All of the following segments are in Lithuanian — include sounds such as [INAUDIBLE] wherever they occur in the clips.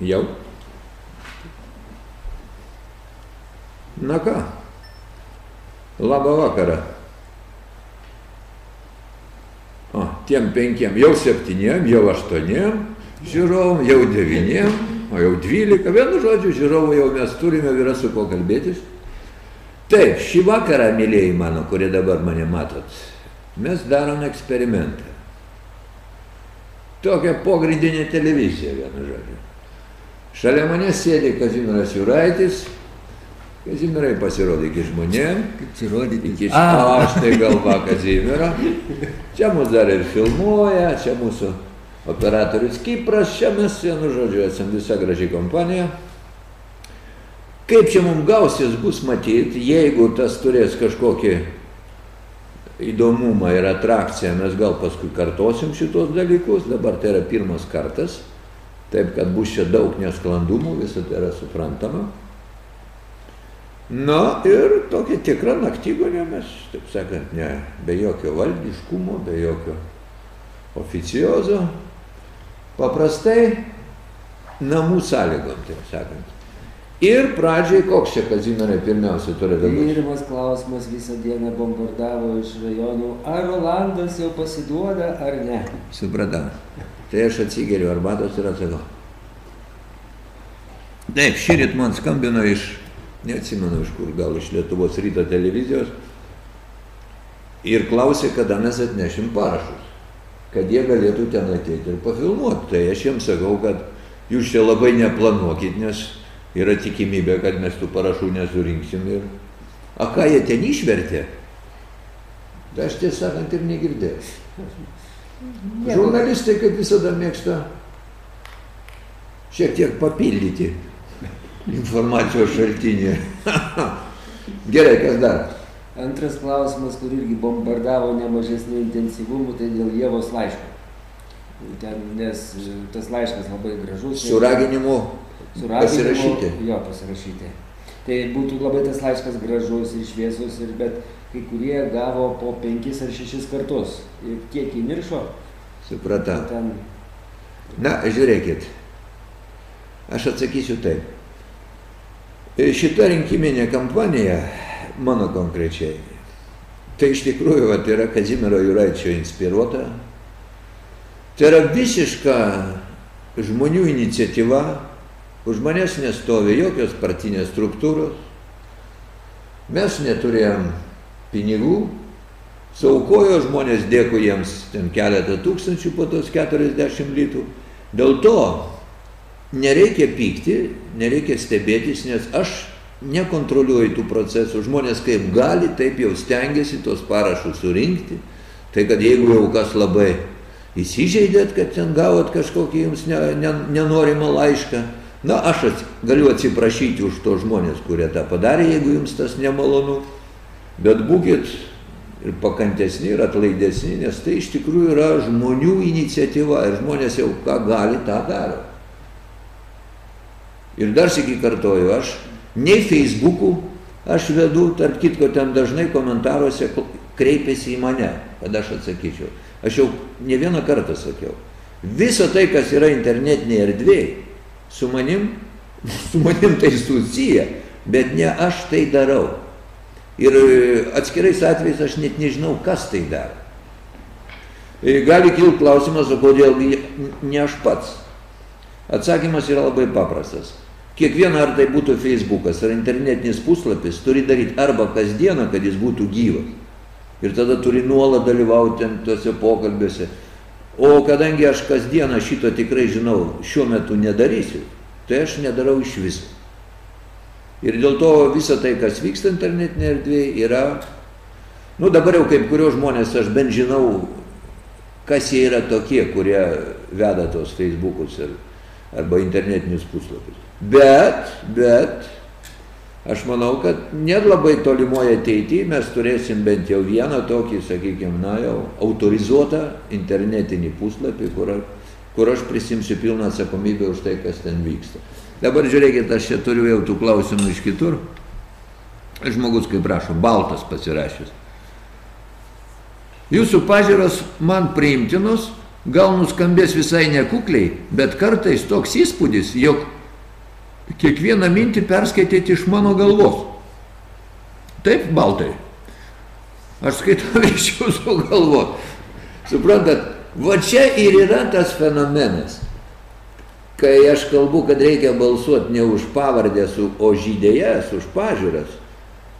Jau? Na ką? Labą vakarą. O, tiem penkiem, jau septyniem, jau aštuoniem žiūrovom, jau devyniem, o jau dvylika. Vienu žodžiu, žiūrovų jau mes turime, yra su kuo kalbėtis. Taip, šį vakarą, mėlyjei mano, kurie dabar mane matot, mes darom eksperimentą. Tokią pogrindinę televiziją, vienu žodžiu. Šalia manęs sėdi Kazimiras Juraitis, Kazimirai pasirodyk žmonėm. Rodyti? Iki šiol aš tai galva Kazimiro. Čia mus dar ir filmuoja, čia mūsų operatorius Kipras, čia mes, vienu žodžiu, esam visa graži kompanija. Kaip čia mums gausis bus matyti, jeigu tas turės kažkokį įdomumą ir atrakciją, mes gal paskui kartosim šitos dalykus, dabar tai yra pirmas kartas, taip kad bus čia daug nesklandumų, visą tai yra suprantama. Na ir tokia tikra naktygonė mes, taip sakant, ne, be jokio valdiškumo, be jokio oficiozo, paprastai namų sąlygom, taip sakant. Ir pradžiai, koks čia Kazimirai pirmiausia turi dabar? Pirmas klausimas visą dieną bombardavo iš rajonų, ar Rolandas jau pasiduoda ar ne. Supratau. Tai aš atsigeriu arbatos ir atsakau. Taip, šįryt man skambino iš neatsimenu iš kur, gal iš Lietuvos ryto televizijos, ir klausė, kada mes atnešim parašus, kad jie galėtų ten ateiti ir pafilmuoti. Tai aš jiems sakau, kad jūs čia labai neplanuokit, nes yra tikimybė, kad mes tų parašų nesurinksim ir... A ką jie ten išvertė? Tai aš tiesą sakant ir negirdėjau. Žurnalistai kaip visada mėgsta šiek tiek papildyti informacijos šaltinį. [LAUGHS] Gerai, kas dar? Antras klausimas, kur irgi bombardavo nemažesnių intensyvumų, tai dėl Jėvos laiško. Ten, nes tas laiškas labai gražus. Su raginimu, su raginimu pasirašyti. Jo, pasirašyti. Tai būtų labai tas laiškas gražus ir šviesus, ir, bet kai kurie gavo po penkis ar šešis kartus. Ir kiek įniršo, supratau. ten Na, žiūrėkit, aš atsakysiu taip. Šita rinkiminė kampanija, mano konkrečiai, tai iš tikrųjų vat, yra Kazimiero Juraičio inspiruota. Tai yra visiška žmonių iniciatyva, už manęs nestovi jokios partinės struktūros, mes neturėjom pinigų, saukojo žmonės, dėkui jiems ten keletą tūkstančių po tos 40 litų. Dėl to nereikia pykti, nereikia stebėtis, nes aš nekontroliuoju tų procesų. Žmonės kaip gali, taip jau stengiasi tos parašus surinkti. Tai kad jeigu jau kas labai įsižeidėt, kad ten gavot kažkokį jums ne, ne, nenorimą laišką, na, aš ats, galiu atsiprašyti už to žmonės, kurie tą padarė, jeigu jums tas nemalonu, bet būkit ir pakantesni, ir atlaidesni, nes tai iš tikrųjų yra žmonių iniciatyva ir žmonės jau ką gali, tą daro. Ir dar sėki kartoju, aš nei Facebook'u aš vedu, tarp kitko ten dažnai komentaruose kreipiasi į mane, kad aš atsakyčiau. Aš jau ne vieną kartą sakiau. Visa tai, kas yra internetinėje erdvėje, su manim, su manim tai susiję, bet ne aš tai darau. Ir atskirais atvejais aš net nežinau, kas tai daro. Gali kilti klausimas, o kodėl ne aš pats. Atsakymas yra labai paprastas. Kiekviena ar tai būtų Facebookas ar internetinis puslapis turi daryti arba kasdieną, kad jis būtų gyvas. Ir tada turi nuolat dalyvauti tuose pokalbiuose. O kadangi aš kasdieną šito tikrai žinau, šiuo metu nedarysiu, tai aš nedarau iš viso. Ir dėl to visa tai, kas vyksta internetinėje erdvėje, yra, nu dabar jau kaip kurios žmonės aš bent žinau, kas jie yra tokie, kurie veda tos Facebookus ir, arba internetinius puslapius. Bet, bet, aš manau, kad net labai tolimoje ateityje mes turėsim bent jau vieną tokį, sakykime, na jau autorizuotą internetinį puslapį, kur, kur aš prisimsiu pilną atsakomybę už tai, kas ten vyksta. Dabar žiūrėkit, aš čia turiu jau tų klausimų iš kitur. Žmogus, kaip prašo, baltas pasirašęs. Jūsų pažiūros man priimtinos, gal nuskambės visai nekukliai, bet kartais toks įspūdis, jog kiekvieną mintį perskaityti iš mano galvos. Taip, baltai. Aš skaitau [LAUGHS] iš jūsų galvos. Suprantat, va čia ir yra tas fenomenas. Kai aš kalbu, kad reikia balsuoti ne už pavardės, o žydėjas, už pažiūras,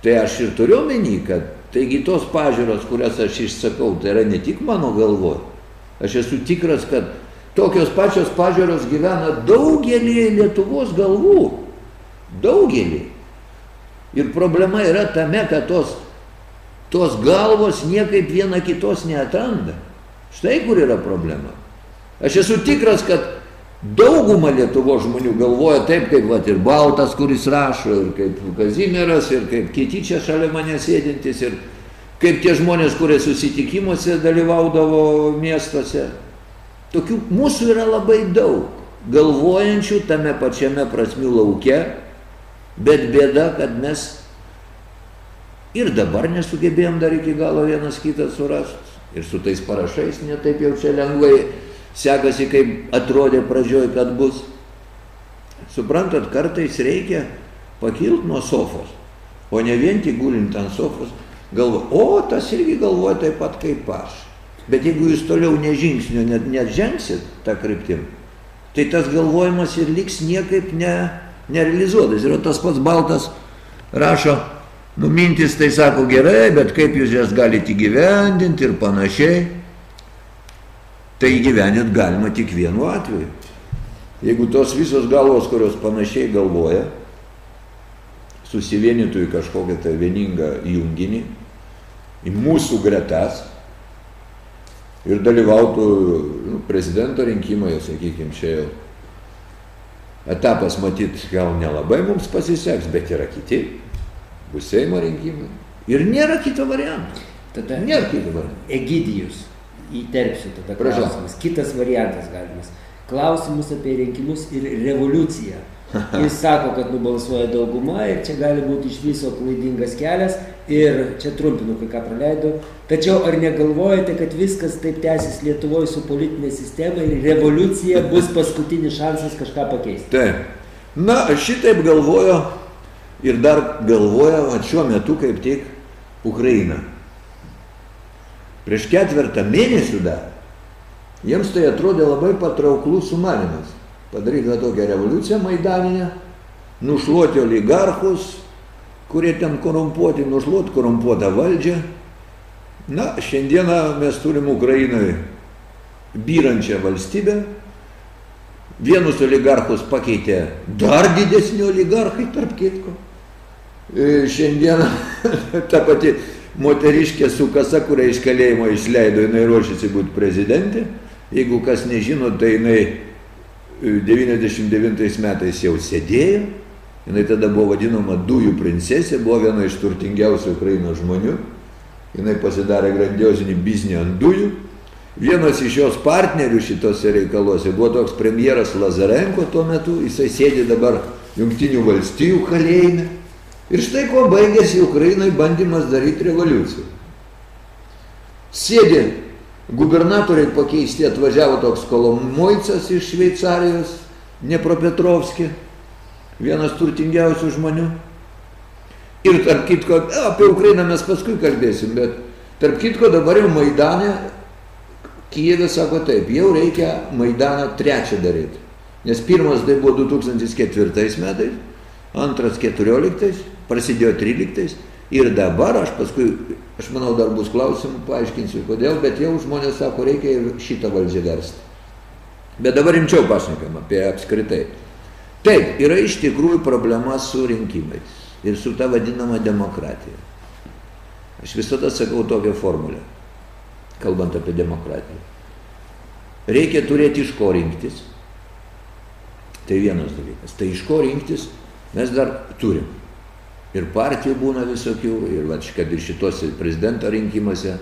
tai aš ir turiu menį, kad taigi tos pažiūros, kurias aš išsakau, tai yra ne tik mano galvoje. Aš esu tikras, kad tokios pačios pažiūros gyvena daugelį Lietuvos galvų. Daugelį. Ir problema yra tame, kad tos, tos galvos niekaip viena kitos neatranda. Štai kur yra problema. Aš esu tikras, kad dauguma Lietuvo žmonių galvoja taip, kaip vat, ir Baltas, kuris rašo, ir kaip Kazimieras, ir kaip kiti čia šalia mane sėdintis, ir kaip tie žmonės, kurie susitikimuose dalyvaudavo miestuose. Tokių mūsų yra labai daug, galvojančių tame pačiame prasmių lauke, bet bėda, kad mes ir dabar nesugebėjom dar iki galo vienas kitą surasti. Ir su tais parašais netaip jau čia lengvai sekasi, kaip atrodė pradžioj, kad bus. Suprantat, kartais reikia pakilti nuo sofos, o ne vien tik gulint ant sofos, galvo, o tas irgi galvoja taip pat kaip aš. Bet jeigu jūs toliau nežingsnio net nežengsit tą kryptim, tai tas galvojimas ir liks niekaip ne, nerealizuotas. Ir tas pats baltas rašo, Nu, mintis tai sako gerai, bet kaip jūs jas galite įgyvendinti ir panašiai. Tai įgyvendinti galima tik vienu atveju. Jeigu tos visos galvos, kurios panašiai galvoja, susivienytų į kažkokią tai vieningą junginį, į mūsų gretas ir dalyvautų nu, prezidento rinkimai, sakykime, čia jau etapas matyt gal nelabai mums pasiseks, bet yra kiti bus Seimo rinkimai. Ir nėra kito varianto. Tada Nėra kito varianto. Egidijus, įterpsiu tada Prašau. klausimus. Kitas variantas galimas. Klausimus apie rinkimus ir revoliuciją. [LAUGHS] Jis sako, kad nubalsuoja dauguma ir čia gali būti iš viso klaidingas kelias ir čia trumpinu, kai ką praleidau. Tačiau ar negalvojate, kad viskas taip tęsis Lietuvoje su politinė sistema ir revoliucija bus paskutinis šansas kažką pakeisti? Taip. Na, aš šitaip galvoju ir dar galvoja, o šiuo metu kaip tik Ukraina. Prieš ketvertą mėnesių dar jiems tai atrodė labai patrauklus sumanimas. Padaryti va tokią revoliuciją Maidaninę, nušluoti oligarchus, kurie ten korumpuoti, nušluoti korumpuotą valdžią. Na, šiandieną mes turim Ukrainoje byrančią valstybę, Vienus oligarchus pakeitė dar didesni oligarchai, tarp kitko. E, Šiandieną [LAUGHS] ta pati moteriškė su kasa, kurią iš kalėjimo išleido, jinai ruošiasi būti prezidentė. Jeigu kas nežino, tai jinai 99 metais jau sėdėjo. Jinai tada buvo vadinama dujų princesė, buvo viena iš turtingiausių Ukrainos žmonių. Jinai pasidarė grandiozinį biznį ant dujų. Vienas iš jos partnerių šitose reikaluose buvo toks premjeras Lazarenko tuo metu, jisai sėdi dabar Junktinių valstijų kalėjime. Ir štai kuo baigėsi Ukrainai bandymas daryti revoliuciją. Sėdi gubernatoriai pakeisti, atvažiavo toks Kolomoicas iš Šveicarijos, Nepropetrovski, vienas turtingiausių žmonių. Ir tarp kitko, apie Ukrainą mes paskui kalbėsim, bet tarp kitko dabar jau Maidane Kijevė sako taip, jau reikia Maidaną trečią daryti. Nes pirmas tai buvo 2004 metais, antras 14, prasidėjo 13 ir dabar aš paskui, aš manau, dar bus klausimų, paaiškinsiu kodėl, bet jau žmonės sako, reikia ir šitą valdžią versti. Bet dabar rimčiau pašnekam apie apskritai. Taip, yra iš tikrųjų problema su rinkimais ir su ta vadinama demokratija. Aš visada sakau tokią formulę kalbant apie demokratiją. Reikia turėti iš ko rinktis. Tai vienas dalykas. Tai iš ko rinktis mes dar turim. Ir partijų būna visokių, ir va, kad ir šituose prezidento rinkimuose,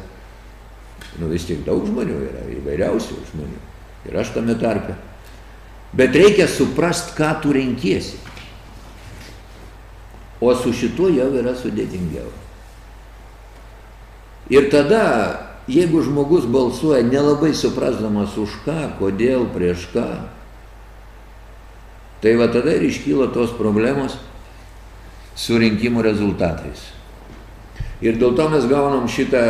nu vis tik daug žmonių yra, įvairiausių žmonių. Ir aš tame tarpe. Bet reikia suprast, ką tu renkiesi. O su šituo jau yra sudėtingiau. Ir tada jeigu žmogus balsuoja nelabai suprasdamas už ką, kodėl, prieš ką, tai va tada ir iškyla tos problemos su rinkimų rezultatais. Ir dėl to mes gaunam šitą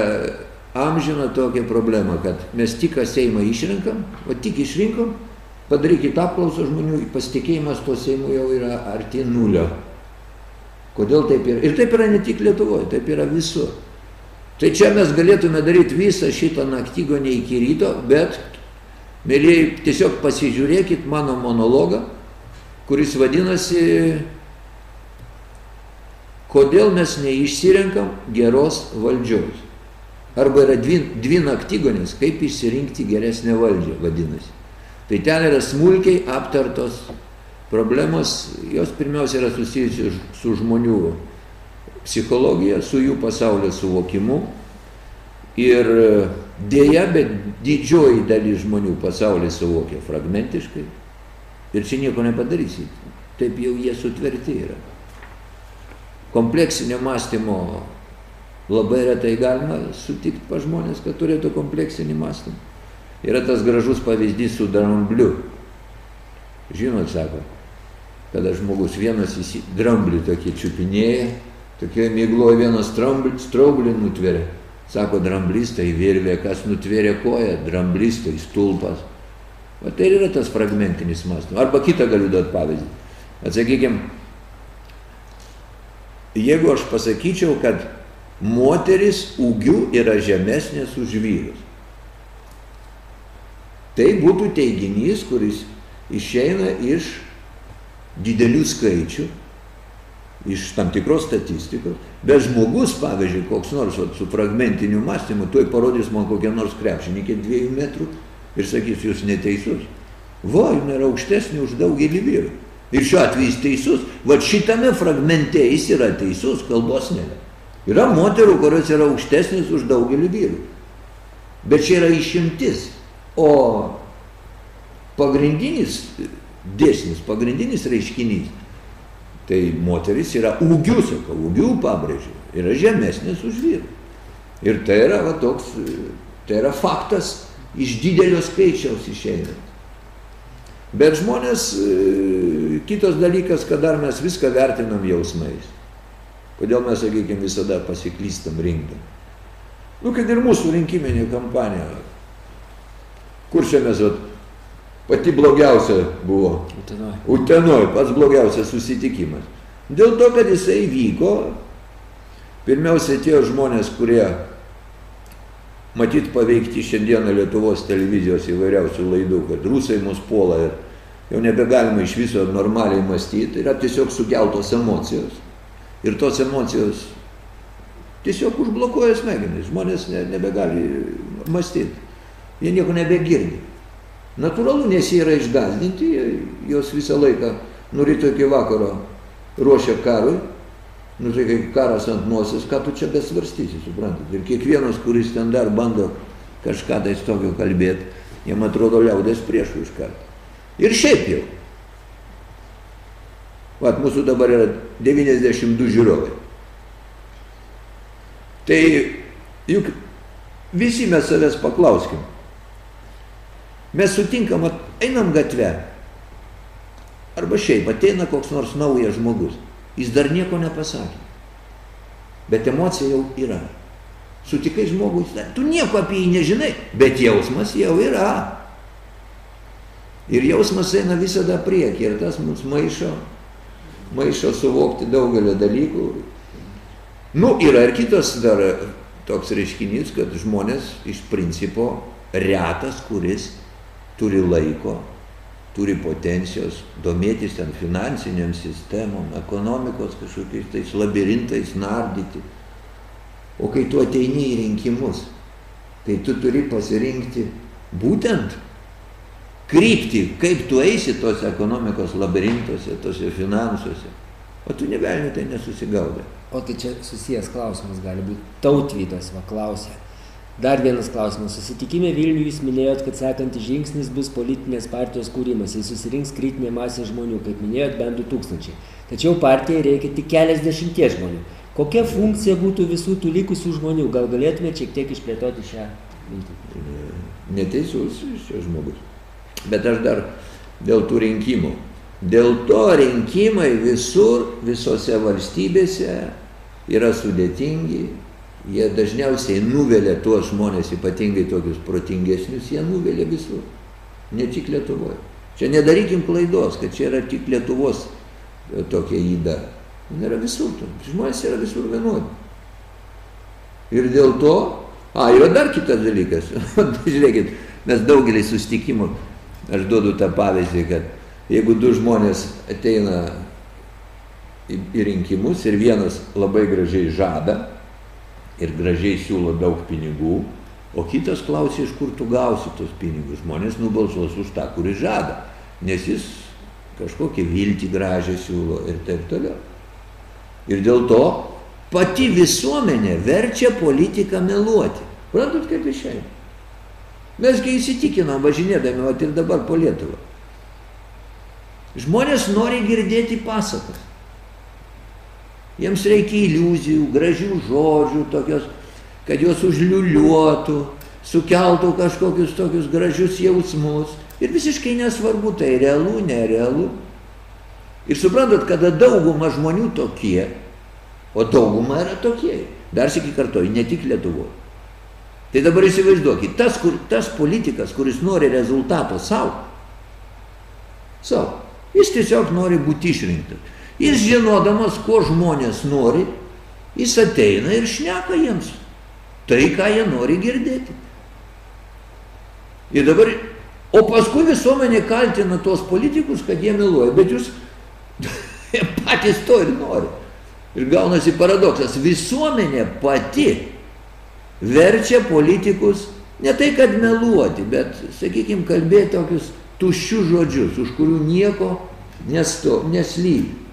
amžiną tokią problemą, kad mes tik Seimą išrinkam, o tik išrinkom, padarykite apklausą žmonių, pasitikėjimas tuo Seimu jau yra arti nulio. Kodėl taip yra? Ir taip yra ne tik Lietuvoje, taip yra visur. Tai čia mes galėtume daryti visą šitą naktygonę iki ryto, bet, mėlyjei, tiesiog pasižiūrėkit mano monologą, kuris vadinasi Kodėl mes neišsirenkam geros valdžios? Arba yra dvi, dvi naktygonės, kaip išsirinkti geresnę valdžią, vadinasi. Tai ten yra smulkiai aptartos problemos, jos pirmiausia yra susijusios su žmonių psichologija, su jų pasaulio suvokimu. Ir dėja, bet didžioji dalis žmonių pasaulį suvokia fragmentiškai. Ir čia nieko nepadarysit. Taip jau jie sutverti yra kompleksinio mąstymo labai retai galima sutikti pa žmonės, kad turėtų kompleksinį mąstymą. Yra tas gražus pavyzdys su drambliu. Žinot, sako, kada žmogus vienas į dramblį tokį čiupinėja, tokioje mygloje vienas straublį nutveria. Sako, dramblys tai virvė, kas nutvėrė koją, dramblys tai stulpas. O tai yra tas fragmentinis mąstymas. Arba kitą galiu duoti pavyzdį. Atsakykime, jeigu aš pasakyčiau, kad moteris ūgių yra žemesnės už vyrus. Tai būtų teiginys, kuris išeina iš didelių skaičių, iš tam tikros statistikos, bet žmogus, pavyzdžiui, koks nors vat, su fragmentiniu mąstymu, tuoj parodys man kokią nors krepšininkė dviejų metrų ir sakys, jūs neteisus. Va, jinai yra aukštesnė už daugelį vyrų. Ir šiuo atveju jis teisus, va šitame fragmente jis yra teisus, kalbos nėra. Yra moterų, kurios yra aukštesnės už daugelį vyrų. Bet čia yra išimtis. O pagrindinis dėsnis, pagrindinis reiškinys, tai moteris yra ūgių, sakau, ūgių pabrėžiu, yra žemesnės už vyrų. Ir tai yra va, toks, tai yra faktas iš didelio skaičiaus išeinant. Bet žmonės, e, kitas dalykas, kad dar mes viską vertinam jausmais. Kodėl mes, sakykime, visada pasiklystam rinkdami. Nu, kad ir mūsų rinkiminė kampanija. Kur čia mes, vat, pati blogiausia buvo? Utenoj. Utenoj, pats blogiausias susitikimas. Dėl to, kad jisai vyko, pirmiausia, tie žmonės, kurie matyt paveikti šiandieną Lietuvos televizijos įvairiausių laidų, kad rusai mus puola ir jau nebegalima iš viso normaliai mąstyti, yra tiesiog sukeltos emocijos. Ir tos emocijos tiesiog užblokuoja smegenis, žmonės ne, nebegali mąstyti, jie nieko nebegirdi. Natūralu, nes jie yra išgazdinti, jos visą laiką nuo ryto iki vakaro ruošia karui, Nu tai kai karas ant nosies, ką tu čia besvarstysi, suprantat. Ir kiekvienas, kuris ten dar bando kažką tai tokio kalbėti, jam atrodo liaudės priešų iš karto. Ir šiaip jau. Vat mūsų dabar yra 92 žiūrovai. Tai juk visi mes savęs paklauskim. Mes sutinkam, einam gatve. Arba šiaip ateina koks nors naujas žmogus. Jis dar nieko nepasakė. Bet emocija jau yra. Sutikai žmogų, tu nieko apie jį nežinai, bet jausmas jau yra. Ir jausmas eina visada priekį ir tas mus maišo, maišo suvokti daugelio dalykų. Nu, yra ir kitas dar toks reiškinys, kad žmonės iš principo retas, kuris turi laiko turi potencijos domėtis ten finansiniam sistemom, ekonomikos kažkokiais tais labirintais nardyti. O kai tu ateini į rinkimus, tai tu turi pasirinkti būtent kryptį, kaip tu eisi tos ekonomikos labirintuose, tose finansuose. O tu nevelni tai nesusigaudai. O tai čia susijęs klausimas gali būti. Tautvydas va klausė dar vienas klausimas susitikime vilniuj jūs minėjot kad sekantis žingsnis bus politinės partijos kūrimas jei susirinks kritinė masė žmonių kaip minėjot bent du tūkstančiai tačiau partijai reikia tik keliasdešimties žmonių Kokia funkcija būtų visų tų likusių žmonių? Gal galėtumėte šiek tiek išplėtoti šią mintį? Neteisus šis žmogus. Bet aš dar dėl tų rinkimų. Dėl to rinkimai visur, visose valstybėse yra sudėtingi. Jie dažniausiai nuvelia tuos žmonės, ypatingai tokius protingesnius, jie nuvelia visur. Ne tik Lietuvoje. Čia nedarykim klaidos, kad čia yra tik Lietuvos e, tokia įda. Jis yra visur, žmonės yra visur vienodi. Ir dėl to, a, yra dar kitas dalykas, [LAUGHS] žiūrėkit, mes daugelį sustikimų, aš duodu tą pavyzdį, kad jeigu du žmonės ateina į, į rinkimus ir vienas labai gražiai žada ir gražiai siūlo daug pinigų, o kitas klausia, iš kur tu gausi tos pinigus. Žmonės nubalsuos už tą, kuris žada, nes jis kažkokią viltį gražią siūlo ir taip toliau. Ir dėl to pati visuomenė verčia politiką meluoti. Suprantat, kaip išeina? Mesgi įsitikinam važinėdami, o ir dabar po Lietuvą. Žmonės nori girdėti pasakas. Jiems reikia iliuzijų, gražių žodžių, tokios, kad juos užliuliuotų, sukeltų kažkokius tokius gražius jausmus. Ir visiškai nesvarbu, tai realu, nerealu. Ir suprantat, kada dauguma žmonių tokie, o dauguma yra tokie, dar sėki kartoju, ne tik Lietuvoje. Tai dabar įsivaizduokit, tas, kur, tas politikas, kuris nori rezultato savo, savo, jis tiesiog nori būti išrinktas. Jis žinodamas, ko žmonės nori, jis ateina ir šneka jiems tai, ką jie nori girdėti. Ir dabar, o paskui visuomenė kaltina tuos politikus, kad jie meluoja, bet jūs [LAUGHS] patys to ir nori. Ir gaunasi paradoksas, visuomenė pati verčia politikus ne tai, kad meluoti, bet, sakykime, kalbėti tokius tuščius žodžius, už kurių nieko nesto, neslypi.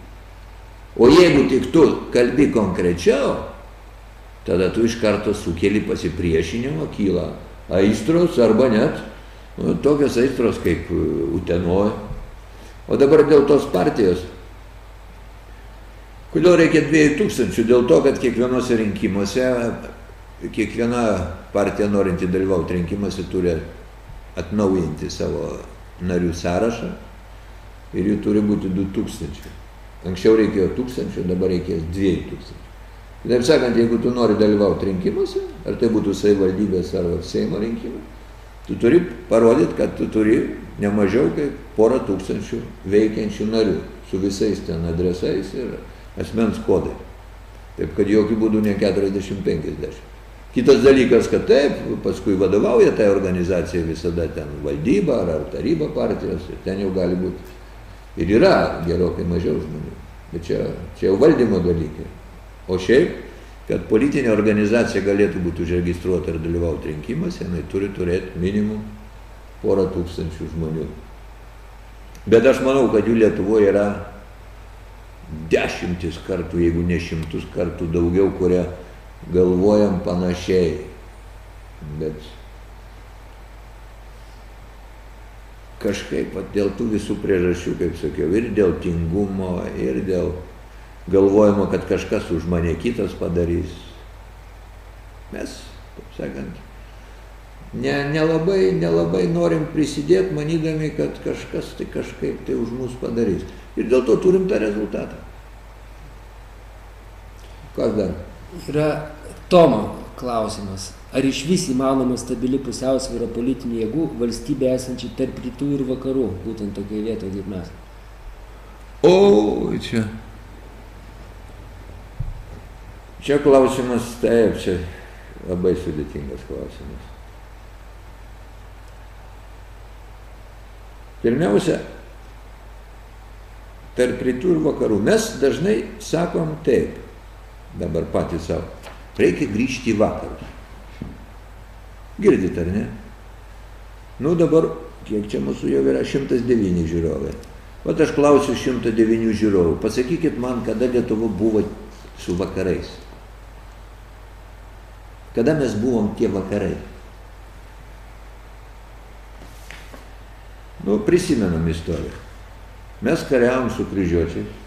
O jeigu tik tu kalbi konkrečiau, tada tu iš karto sukeli pasipriešinimą, kyla aistros arba net nu, tokios aistros kaip Utenoje. O dabar dėl tos partijos. Kodėl reikia dviejų tūkstančių? Dėl to, kad kiekvienose rinkimuose kiekviena partija norinti dalyvauti rinkimuose turi atnaujinti savo narių sąrašą ir jų turi būti 2000. Anksčiau reikėjo 1000, dabar reikės 2000. Kitaip sakant, jeigu tu nori dalyvauti rinkimuose, ar tai būtų savivaldybės ar Seimo rinkimai, tu turi parodyti, kad tu turi ne mažiau kaip porą tūkstančių veikiančių narių su visais ten adresais ir asmens kodai. Taip kad jokių būdų ne 40-50. Kitas dalykas, kad taip, paskui vadovauja tai organizacija visada ten valdyba ar, ar taryba partijos ir ten jau gali būti. Ir yra gerokai mažiau žmonių. Bet čia, čia jau valdymo dalykai. O šiaip, kad politinė organizacija galėtų būti užregistruota ir dalyvauti rinkimuose, jinai turi turėti minimum porą tūkstančių žmonių. Bet aš manau, kad jų Lietuvoje yra dešimtis kartų, jeigu ne šimtus kartų daugiau, kurie galvojam panašiai, bet kažkaip vat, dėl tų visų priežasčių, kaip sakiau, ir dėl tingumo, ir dėl galvojimo, kad kažkas už mane kitas padarys. Mes, taip sakant, nelabai ne, ne nelabai norim prisidėti, manydami, kad kažkas tai kažkaip tai už mus padarys. Ir dėl to turim tą rezultatą. Kas dar? Yra Tomo klausimas. Ar iš vis įmanoma stabili pusiausvyrą politinių jėgų valstybė esančių tarp rytų ir vakarų, būtent tokioje vietoje kaip mes? O, čia. Čia klausimas, taip, čia labai sudėtingas klausimas. Pirmiausia, tarp rytų ir vakarų. Mes dažnai sakom taip dabar patys savo. Reikia grįžti į vakarus. Girdit, ar ne? Nu dabar, kiek čia mūsų jau yra 109 žiūrovai. Vat aš klausiu 109 žiūrovų, pasakykit man, kada Lietuva buvo su vakarais. Kada mes buvom tie vakarai? Nu, prisimenam istoriją. Mes kariavom su kryžiuočiais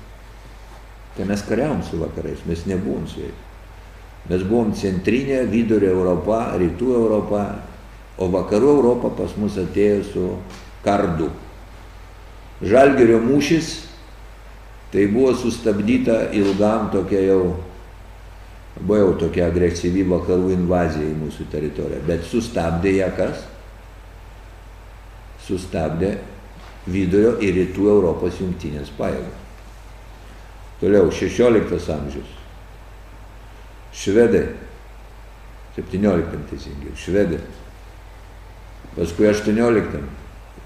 Tai mes kariavom su vakarais, mes nebuvom su jais. Mes buvom centrinė, vidurio Europa, rytų Europa, o vakarų Europa pas mus atėjo su kardu. Žalgerio mūšis tai buvo sustabdyta ilgam tokia jau, buvo jau tokia agresyvi vakarų invazija į mūsų teritoriją, bet sustabdė ją kas? Sustabdė vidurio ir rytų Europos jungtinės pajėgos. Toliau, 16 amžius. Švedai. 17 teisingiau. Švedai. Paskui 18.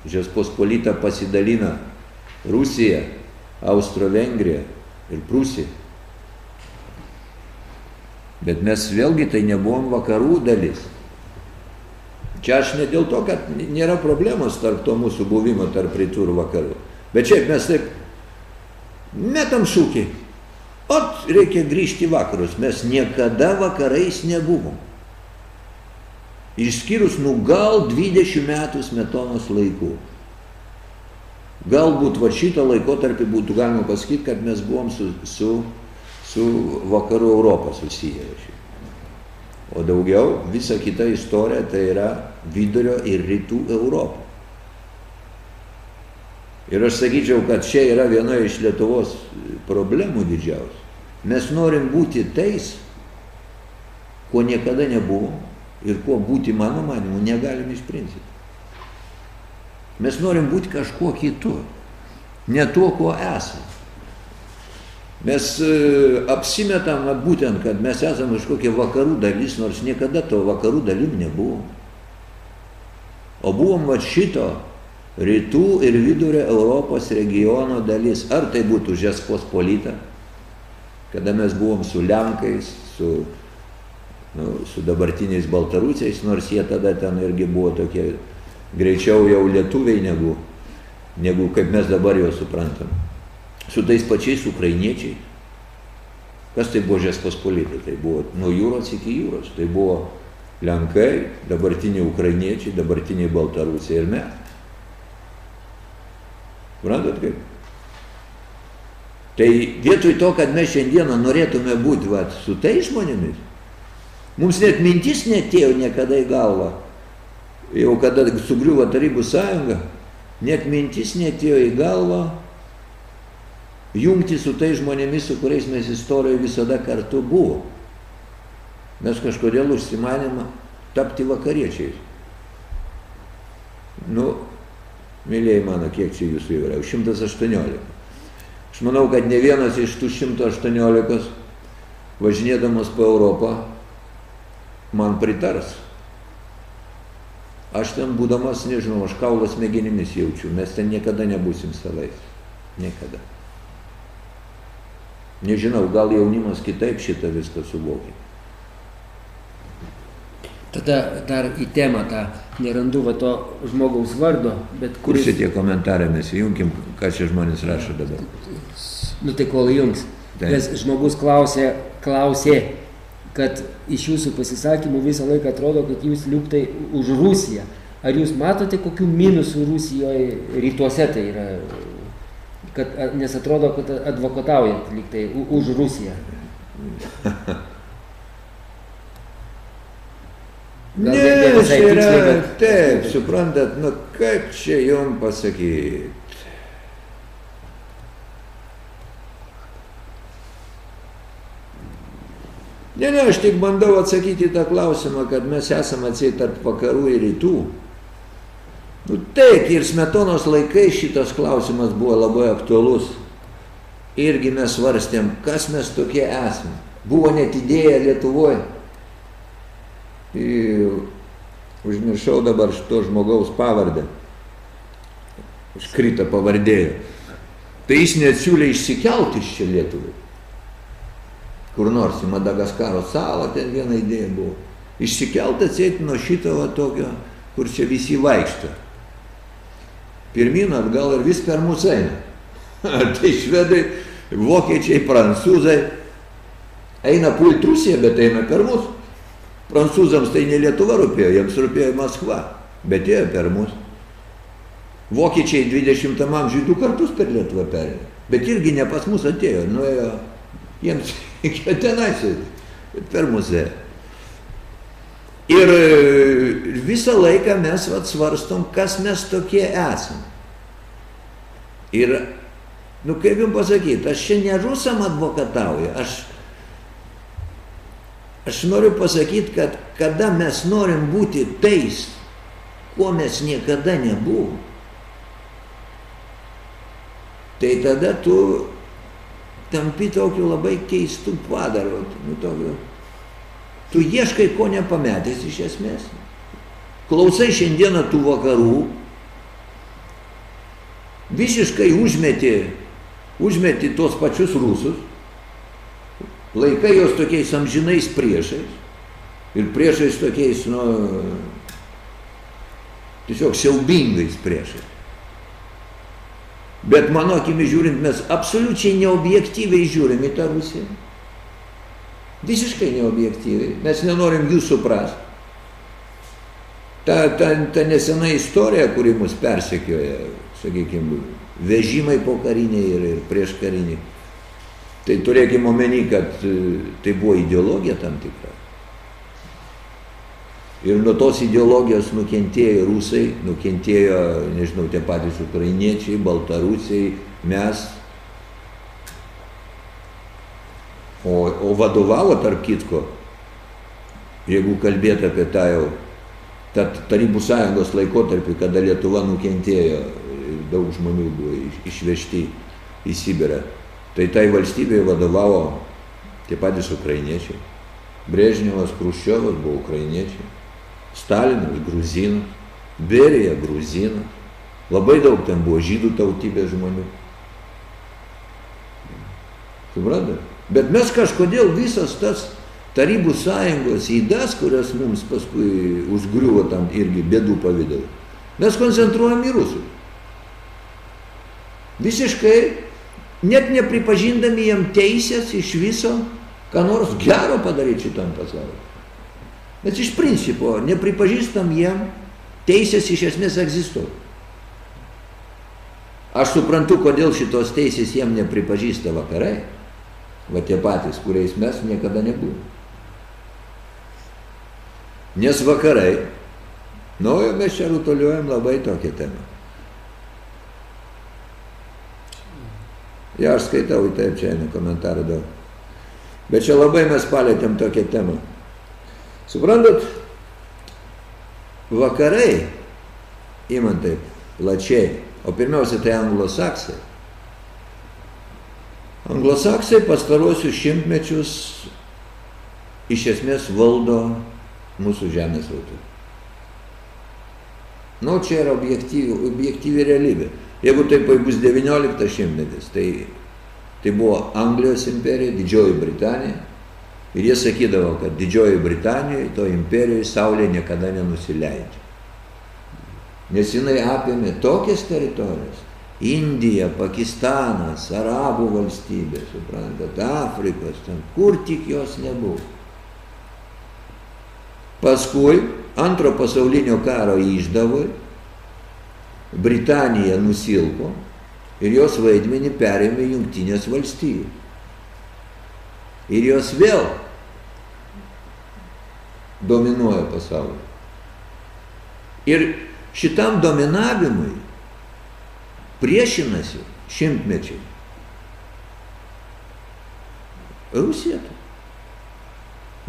Žespospolita pasidalina Rusija, Austro-Vengrija ir Prūsija. Bet mes vėlgi tai nebuvom vakarų dalis. Čia aš ne dėl to, kad nėra problemos tarp to mūsų buvimo tarp rytų ir vakarų. Bet šiaip mes taip metam šūkį. Ot, reikia grįžti į vakarus. Mes niekada vakarais nebuvom. Išskyrus, nu gal 20 metų smetonos laikų. Galbūt va šitą laikotarpį būtų galima pasakyti, kad mes buvom su, su, su vakarų Europą susiję. O daugiau visa kita istorija tai yra vidurio ir rytų Europą. Ir aš sakyčiau, kad čia yra viena iš Lietuvos problemų didžiausių. Mes norim būti tais, ko niekada nebuvo ir kuo būti mano manimu negalim iš principo. Mes norim būti kažkuo kitu, ne tuo, kuo esame. Mes e, apsimetam būtent, kad mes esame kažkokia vakarų dalis, nors niekada to vakarų dalim nebuvom. O buvom va šito rytų ir vidurio Europos regiono dalis. Ar tai būtų Žespospolita, kada mes buvom su Lenkais, su, nu, su dabartiniais Baltarusiais, nors jie tada ten irgi buvo tokie greičiau jau lietuviai negu, negu kaip mes dabar jau suprantam. Su tais pačiais ukrainiečiais. Kas tai buvo Žespospolita? Tai buvo nuo jūros iki jūros. Tai buvo Lenkai, dabartiniai ukrainiečiai, dabartiniai Baltarusiai ir mes. Suprantat kaip? Tai vietoj to, kad mes šiandieną norėtume būti va, su tais žmonėmis, mums net mintis netėjo niekada į galvą, jau kada sugriuvo Tarybų sąjunga, net mintis netėjo į galvą jungti su tais žmonėmis, su kuriais mes istorijoje visada kartu buvo. Mes kažkodėl užsimanėme tapti vakariečiais. Nu, Mėlyjei mano, kiek čia jūsų jau yra? 118. Aš manau, kad ne vienas iš tų 118 važinėdamas po Europą man pritars. Aš ten būdamas, nežinau, aš kaulas mėginimis jaučiu, mes ten niekada nebūsim savais. Niekada. Nežinau, gal jaunimas kitaip šitą viską suvokia. Tada dar į temą tą nerandu va to žmogaus vardo, bet Kur kuris... šitie komentarai mes įjunkim, ką čia žmonės rašo dabar. Nu tai kol jums. Taip. Nes žmogus klausė, klausė, kad iš jūsų pasisakymų visą laiką atrodo, kad jūs liūptai už Rusiją. Ar jūs matote kokių minusų Rusijoje rytuose tai yra? Kad, nes atrodo, kad advokataujat lyg tai už Rusiją. [LAUGHS] Gal Ne, čia yra, bet- taip, suprantat, nu kaip čia jum pasakyti. Ne, ne, aš tik bandau atsakyti tą klausimą, kad mes esame atsiai tarp vakarų ir rytų. Nu taip, ir smetonos laikais šitas klausimas buvo labai aktualus. Irgi mes svarstėm, kas mes tokie esame. Buvo net idėja Lietuvoje. Ir užmiršau dabar šito žmogaus pavardę. Užkrito pavardėjo. Tai jis net siūlė išsikelti iš čia Lietuvai. Kur nors į Madagaskaro salą ten viena idėja buvo. Išsikelti atsėti nuo šito va tokio, kur čia visi vaikšto. Pirmin atgal ir vis per mus eina. [LAUGHS] tai švedai, vokiečiai, prancūzai eina pulti Rusiją, bet eina per mus. Prancūzams tai ne Lietuva rūpėjo, jiems rūpėjo Maskva, bet ėjo per mus. Vokiečiai 20 amžiui du kartus per Lietuvą perėjo, bet irgi ne pas mus atėjo, nuėjo Jiems [LAUGHS] reikia tenai per muziejų. Ir visą laiką mes vat, svarstom, kas mes tokie esame. Ir, nu kaip jums pasakyti, aš čia ne rusam advokatauju, aš, aš noriu pasakyti, kad kada mes norim būti tais, kuo mes niekada nebuvom, tai tada tu tampi tokiu labai keistu padaru, nu, tokiu, tu ieškai ko nepametęs iš esmės. Klausai šiandieną tų vakarų, visiškai užmeti, užmeti tos pačius rusus, laikai jos tokiais amžinais priešais ir priešais tokiais, nu, tiesiog siaubingais priešais. Bet mano akimi žiūrint, mes absoliučiai neobjektyviai žiūrim į tą Rusiją. Visiškai neobjektyviai. Mes nenorim jų suprasti. Ta, ta, ta nesena istorija, kuri mus persekioja, sakykime, vežimai po kariniai ir, ir prieš kariniai. Tai turėkime omeny, kad tai buvo ideologija tam tikra. Ir nuo tos ideologijos nukentėjo rusai, nukentėjo, nežinau, tie patys ukrainiečiai, baltarusiai, mes. O, o vadovavo, tarp kitko, jeigu kalbėti apie tą jau, tą Tarybų sąjungos laikotarpį, kada Lietuva nukentėjo, daug žmonių buvo išvežti į Sibirą, tai tai valstybėje vadovavo tie patys ukrainiečiai. Brežnevas, Kruščiovas buvo ukrainiečiai. Stalinas gruzinas, Berija gruzinas, labai daug ten buvo žydų tautybės žmonių. Suprantate? Bet mes kažkodėl visas tas Tarybų sąjungos įdas, kurias mums paskui užgriuvo tam irgi bėdų pavydalu, mes koncentruojam į rusus. Visiškai net nepripažindami jam teisės iš viso, ką nors gero padaryti šitam pasauliu. Mes iš principo nepripažįstam jiem teisės iš esmės egzistuoja. Aš suprantu, kodėl šitos teisės jiem nepripažįsta vakarai, va tie patys, kuriais mes niekada nebuvome. Nes vakarai, nu, mes čia rutuliuojam labai tokią temą. Ja, aš skaitau, taip čia ne komentarų daug. Bet čia labai mes palėtėm tokią temą. Suprantat, vakarai, imant taip plačiai, o pirmiausia tai anglosaksai. Anglosaksai pastaruosius šimtmečius iš esmės valdo mūsų žemės rutulį. Nu, čia yra objektyvi, objektyvi realybė. Jeigu taip bus 19 šimtmetis, tai, tai buvo Anglijos imperija, Didžioji Britanija. Ir jie sakydavo, kad Didžioji Britanijoje, to imperijoje Saulė niekada nenusileidžia. Nes jinai apėmė tokias teritorijas. Indija, Pakistanas, Arabų valstybė, suprantat, Afrikos, ten, kur tik jos nebuvo. Paskui antro pasaulinio karo išdavui Britanija nusilpo ir jos vaidmenį perėmė jungtinės valstijos. Ir jos vėl dominuoja pasaulį. Ir šitam dominavimui priešinasi šimtmečiai. Rusija.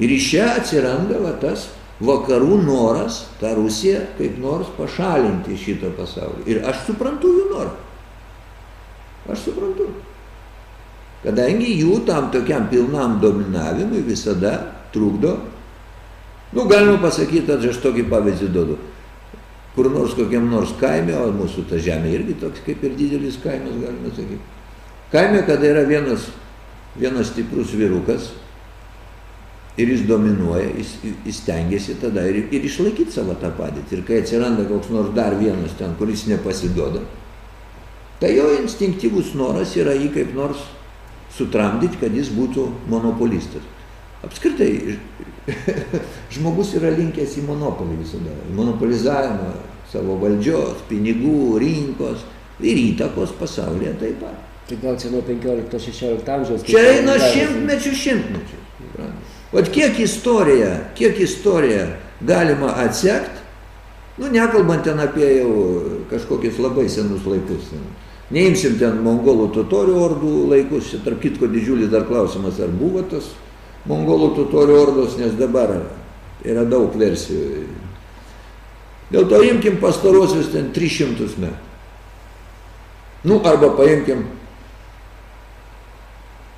Ir iš čia atsiranda va tas vakarų noras tą Rusiją kaip nors pašalinti iš šito pasaulio. Ir aš suprantu jų norą. Aš suprantu. Kadangi jų tam tokiam pilnam dominavimui visada trukdo, nu galima pasakyti, aš tokį pavyzdį duodu. Kur nors kokiam nors kaime, o mūsų ta žemė irgi toks kaip ir didelis kaimas, galima sakyti. Kaime, kada yra vienas, vienas stiprus vyrukas, ir jis dominuoja, jis, jis stengiasi tada ir, ir išlaikyti savo tą padėtį. Ir kai atsiranda koks nors dar vienas ten, kuris nepasiduoda, tai jo instinktyvus noras yra jį kaip nors sutramdyti, kad jis būtų monopolistas. Apskritai, [LAUGHS] žmogus yra linkęs į monopolį visada, į monopolizavimą savo valdžios, pinigų, rinkos ir įtakos pasaulyje taip pat. Tai gal čia nuo 15-16 amžiaus. Čia eina šimtmečių šimtmečių. Vat kiek istoriją, kiek istoriją galima atsekti, nu nekalbant ten apie jau kažkokius labai senus laikus. Neimsim ten mongolų totorių ordų laikus, čia tarp kitko didžiulis dar klausimas, ar buvo tas mongolų totorių ordos, nes dabar yra daug versijų. Dėl to imkim pastarosius ten 300 metų. Nu, arba paimkim,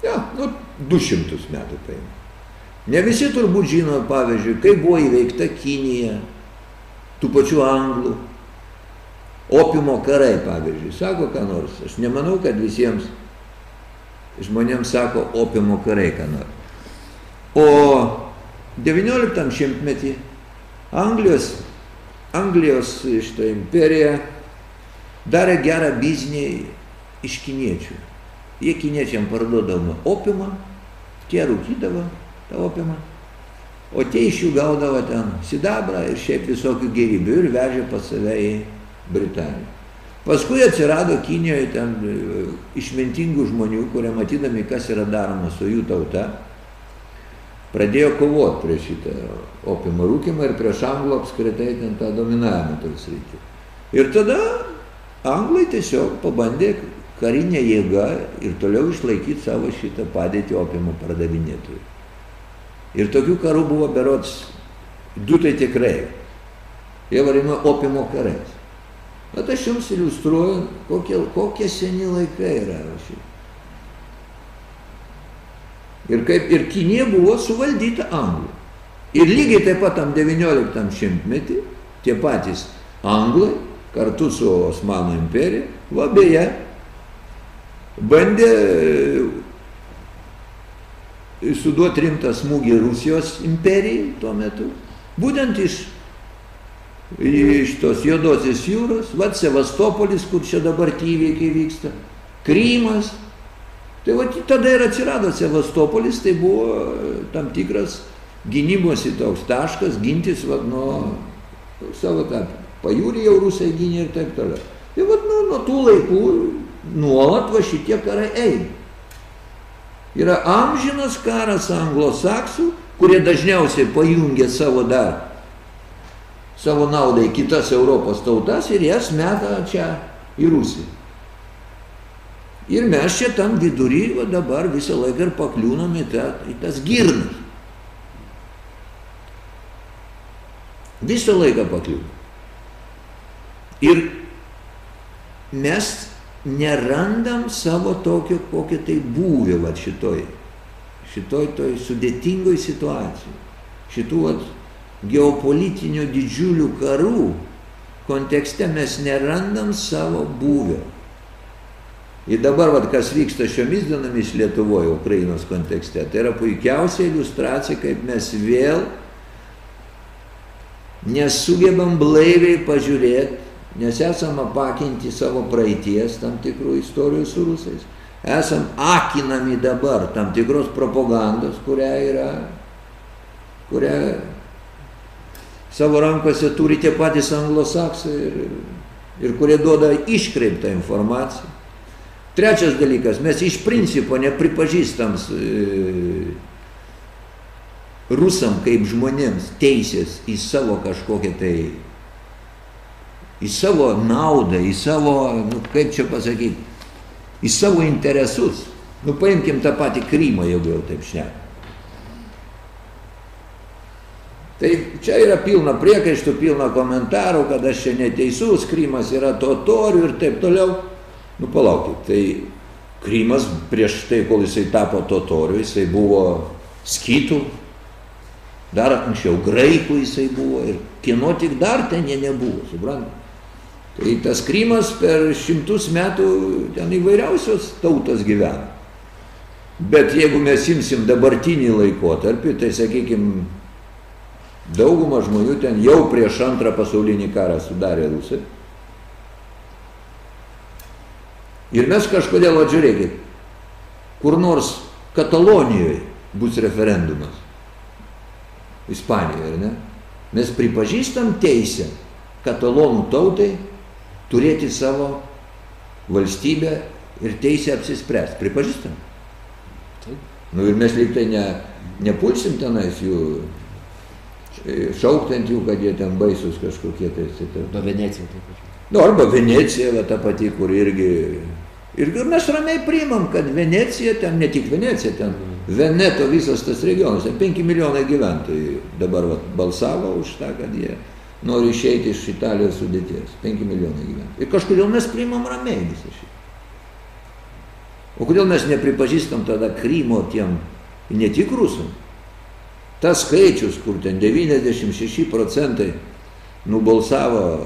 ja, nu, 200 metų paimkim. Ne visi turbūt žino, pavyzdžiui, kaip buvo įveikta Kinija, tų pačių anglų, opimo karai, pavyzdžiui, sako ką nors. Aš nemanau, kad visiems žmonėms sako opimo karai ką nors. O XIX šimtmetį Anglijos, Anglijos šitą imperiją darė gerą biznį iš kiniečių. Jie kiniečiam parduodavo opimą, tie rūkydavo tą opimą, o tie iš jų gaudavo ten sidabrą ir šiaip visokių gerybių ir vežė pas save į Britaniją. Paskui atsirado Kinijoje ten e, išmintingų žmonių, kurie matydami, kas yra daroma su jų tauta, pradėjo kovoti prieš šitą opimo rūkimą ir prieš anglų apskritai ten tą dominavimą toj srity. Ir tada anglai tiesiog pabandė karinę jėgą ir toliau išlaikyti savo šitą padėtį opimo pardavinėtojų. Ir tokių karų buvo berots du tai tikrai. Jie vadinama opimo karais. Bet aš jums iliustruoju, kokie, kokie seni laikai yra. Ir kaip ir Kinė buvo suvaldyta anglų. Ir lygiai taip pat tam 19 šimtmetį tie patys anglai kartu su Osmanų imperija, va beje, bandė suduoti rimtą smūgį Rusijos imperijai tuo metu, būtent iš, iš tos juodosios jūros, vad Sevastopolis, kur čia dabar įvykiai vyksta, Krymas. Tai va tada ir atsirado Sevastopolis, tai buvo tam tikras gynimosi toks taškas, gintis va, nuo savo tą pajūrį jau rusai gynė ir taip toliau. Tai va nuo, nuo tų laikų nuolat va šitie karai eina. Yra amžinas karas anglosaksų, kurie dažniausiai pajungia savo dar, savo naudai kitas Europos tautas ir jas meta čia į Rusiją. Ir mes čia tam vidury va, dabar visą laiką ir pakliūnam į, tą, į tas girnas. Visą laiką pakliūnam. Ir mes nerandam savo tokio, kokio tai būvio va, šitoj, šitoj toj sudėtingoj situacijai. Šitų va, geopolitinių didžiulių karų kontekste mes nerandam savo būvio. Ir dabar, vat, kas vyksta šiomis dienomis Lietuvoje, Ukrainos kontekste, tai yra puikiausia iliustracija, kaip mes vėl nesugebam blaiviai pažiūrėti nes esam apakinti savo praeities tam tikrų istorijų su rusais. Esam akinami dabar tam tikros propagandos, kurią yra, kurią savo rankose turi tie patys anglosaksai ir, ir kurie duoda iškreiptą informaciją. Trečias dalykas, mes iš principo nepripažįstam e, rusam kaip žmonėms teisės į savo kažkokią tai į savo naudą, į savo, nu, kaip čia pasakyti, į savo interesus. Nu, paimkim tą patį Krymą, jeigu jau taip šneka. Tai čia yra pilna priekaištų, pilna komentarų, kad aš čia neteisus, Krymas yra totorių ir taip toliau. Nu, palaukit, tai Krymas prieš tai, kol jisai tapo totoriu, jisai buvo skytų, dar anksčiau graikų jisai buvo ir kieno tik dar ten jie nebuvo, suprantate? Tai tas Krymas per šimtus metų ten įvairiausios tautos gyvena. Bet jeigu mes imsim dabartinį laikotarpį, tai sakykime, dauguma žmonių ten jau prieš antrą pasaulinį karą sudarė rusai. Ir mes kažkodėl atžiūrėkit, kur nors Katalonijoje bus referendumas. Ispanijoje, ar ne? Mes pripažįstam teisę katalonų tautai turėti savo valstybę ir teisę apsispręsti. Pripažįstam? Taip. Nu ir mes lyg tai ne, nepulsim tenais jų, e, šauktant jų, kad jie ten baisus kažkokie tai. tai Do Venecija taip pat. Nu, arba Venecija, va, ta pati, kur irgi. Ir mes ramiai priimam, kad Venecija, ten ne tik Venecija, ten Veneto visas tas regionas, ten 5 milijonai gyventojų dabar va, balsavo už tą, kad jie nori išeiti iš Italijos sudėties. 5 milijonai gyventojų. Ir kažkodėl mes priimam ramiai visą šitą. O kodėl mes nepripažįstam tada Krymo tiem ne tik rusam? Tas skaičius, kur ten 96 procentai nubalsavo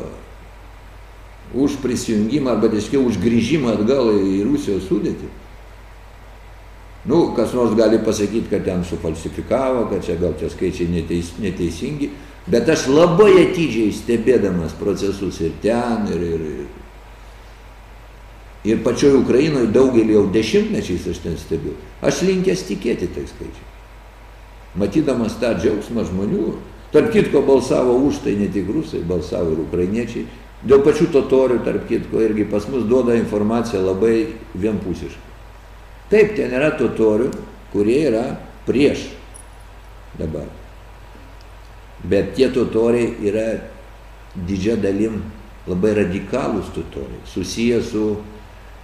už prisijungimą arba tiesiog už grįžimą atgal į Rusijos sudėtį. Nu, kas nors gali pasakyti, kad ten sufalsifikavo, kad čia gal tie skaičiai neteis, neteisingi, bet aš labai atidžiai stebėdamas procesus ir ten, ir, ir, ir, ir pačioje Ukrainoje daugelį jau dešimtmečiais aš ten stebiu, aš linkęs tikėti tais skaičiais. Matydamas tą džiaugsmą žmonių, tarp kitko balsavo už tai ne tik rusai, balsavo ir ukrainiečiai, dėl pačių totorių, tarp kitko, irgi pas mus duoda informaciją labai vienpusiškai. Taip, ten yra totorių, kurie yra prieš dabar. Bet tie totoriai yra didžia dalim labai radikalūs totoriai, susiję su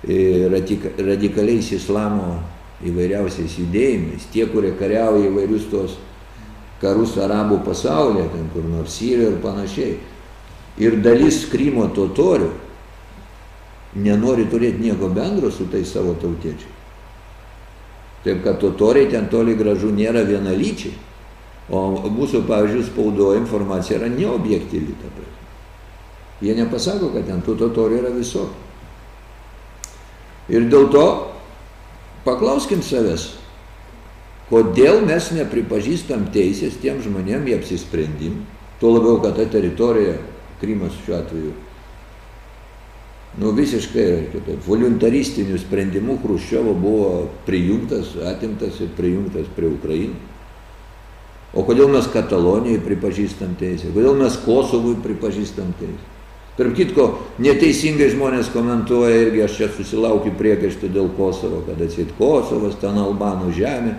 e, radika, radikaliais islamo įvairiausiais judėjimais. Tie, kurie kariauja įvairius tos karus arabų pasaulyje, ten kur nors Sirijoje ir panašiai. Ir dalis Krymo totorių nenori turėti nieko bendro su tai savo tautiečiai. Taip kad totoriai ten toli gražu nėra vienalyčiai. O mūsų, pavyzdžiui, spaudoje informacija yra neobjektyvi. Jie nepasako, kad ten tų totorių yra visokių. Ir dėl to paklauskim savęs, kodėl mes nepripažįstam teisės tiem žmonėm į apsisprendimą, tuo labiau, kad ta teritorija, Krymas šiuo atveju, nu visiškai kitaip, voluntaristiniu sprendimu Hruščiovo buvo prijungtas, atimtas ir prijungtas prie Ukrainos. O kodėl mes Katalonijai pripažįstam teisę, kodėl mes Kosovui pripažįstam teisę. Tarp kitko, neteisingai žmonės komentuoja irgi, aš čia susilaukiu priekaištų dėl Kosovo, kad atsit Kosovas, ten Albanų žemė,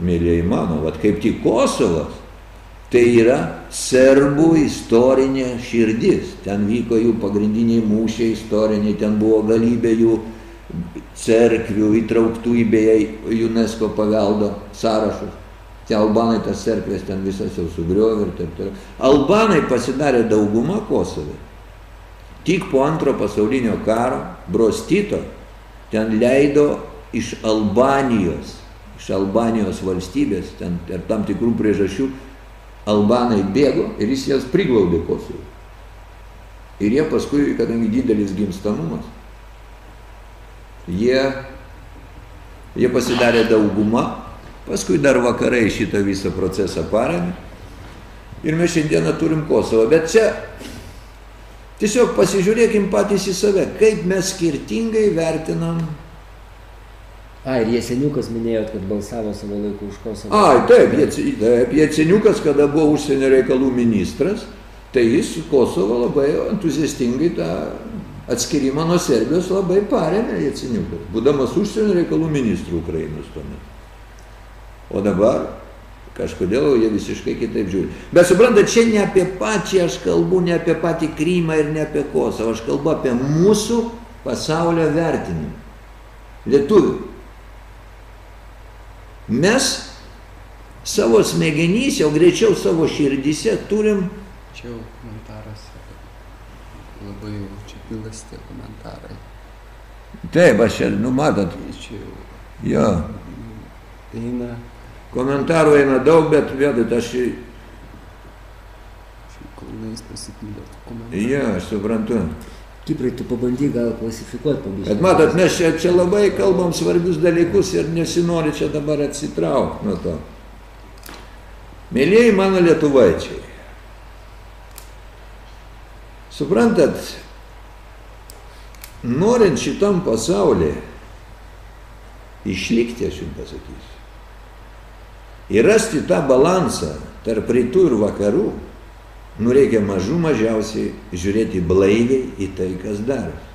mėlyjei mano, vad kaip tik Kosovas Tai yra serbų istorinė širdis. Ten vyko jų pagrindiniai mūšiai istoriniai, ten buvo galybė jų cerkvių įtrauktų į beje UNESCO paveldo sąrašus. Tie albanai tas cerkvės ten visas jau sugriovė ir taip toliau. Albanai pasidarė daugumą Kosove. Tik po antro pasaulinio karo Brostito ten leido iš Albanijos, iš Albanijos valstybės, ten ir tam tikrų priežasčių albanai bėgo ir jis jas priglaudė Kosovui. Ir jie paskui, kadangi didelis gimstamumas, jie, jie pasidarė daugumą, paskui dar vakarai šitą visą procesą paremė. Ir mes šiandieną turim Kosovą. Bet čia tiesiog pasižiūrėkim patys į save, kaip mes skirtingai vertinam A, ir Jeseniukas minėjot, kad balsavo savo laiku už Kosovą. Ai, taip, taip, Jeseniukas, kada buvo užsienio reikalų ministras, tai jis Kosovą labai entuziastingai tą atskirimą nuo Serbijos labai paremė Jeseniukas, būdamas užsienio reikalų ministrų Ukrainos tuomet. O dabar kažkodėl jie visiškai kitaip žiūri. Bet suprantat, čia ne apie pačią aš kalbu, ne apie patį Krymą ir ne apie Kosovą, aš kalbu apie mūsų pasaulio vertinimą. Lietuvių. Mes savo smegenyse, o greičiau savo širdyse turim. Čia jau komentaras. Labai jau čia pilas tie komentarai. Taip, aš čia, nu matot. Čia jau. Jo. Eina. Komentarų eina daug, bet vėlgi aš... Kalnais pasipylė. Jo, aš suprantu. Kiprai, tu pabandyk gal klasifikuoti pabiškai. Bet matot, mes čia, čia labai kalbam svarbius dalykus ir nesinori čia dabar atsitraukti nuo to. Mėlyjei mano lietuvaičiai. Suprantat, norint šitam pasaulyje išlikti, aš jums pasakysiu, ir rasti tą balansą tarp rytų ir vakarų, nu reikia mažų mažiausiai žiūrėti blaiviai į tai, kas darosi.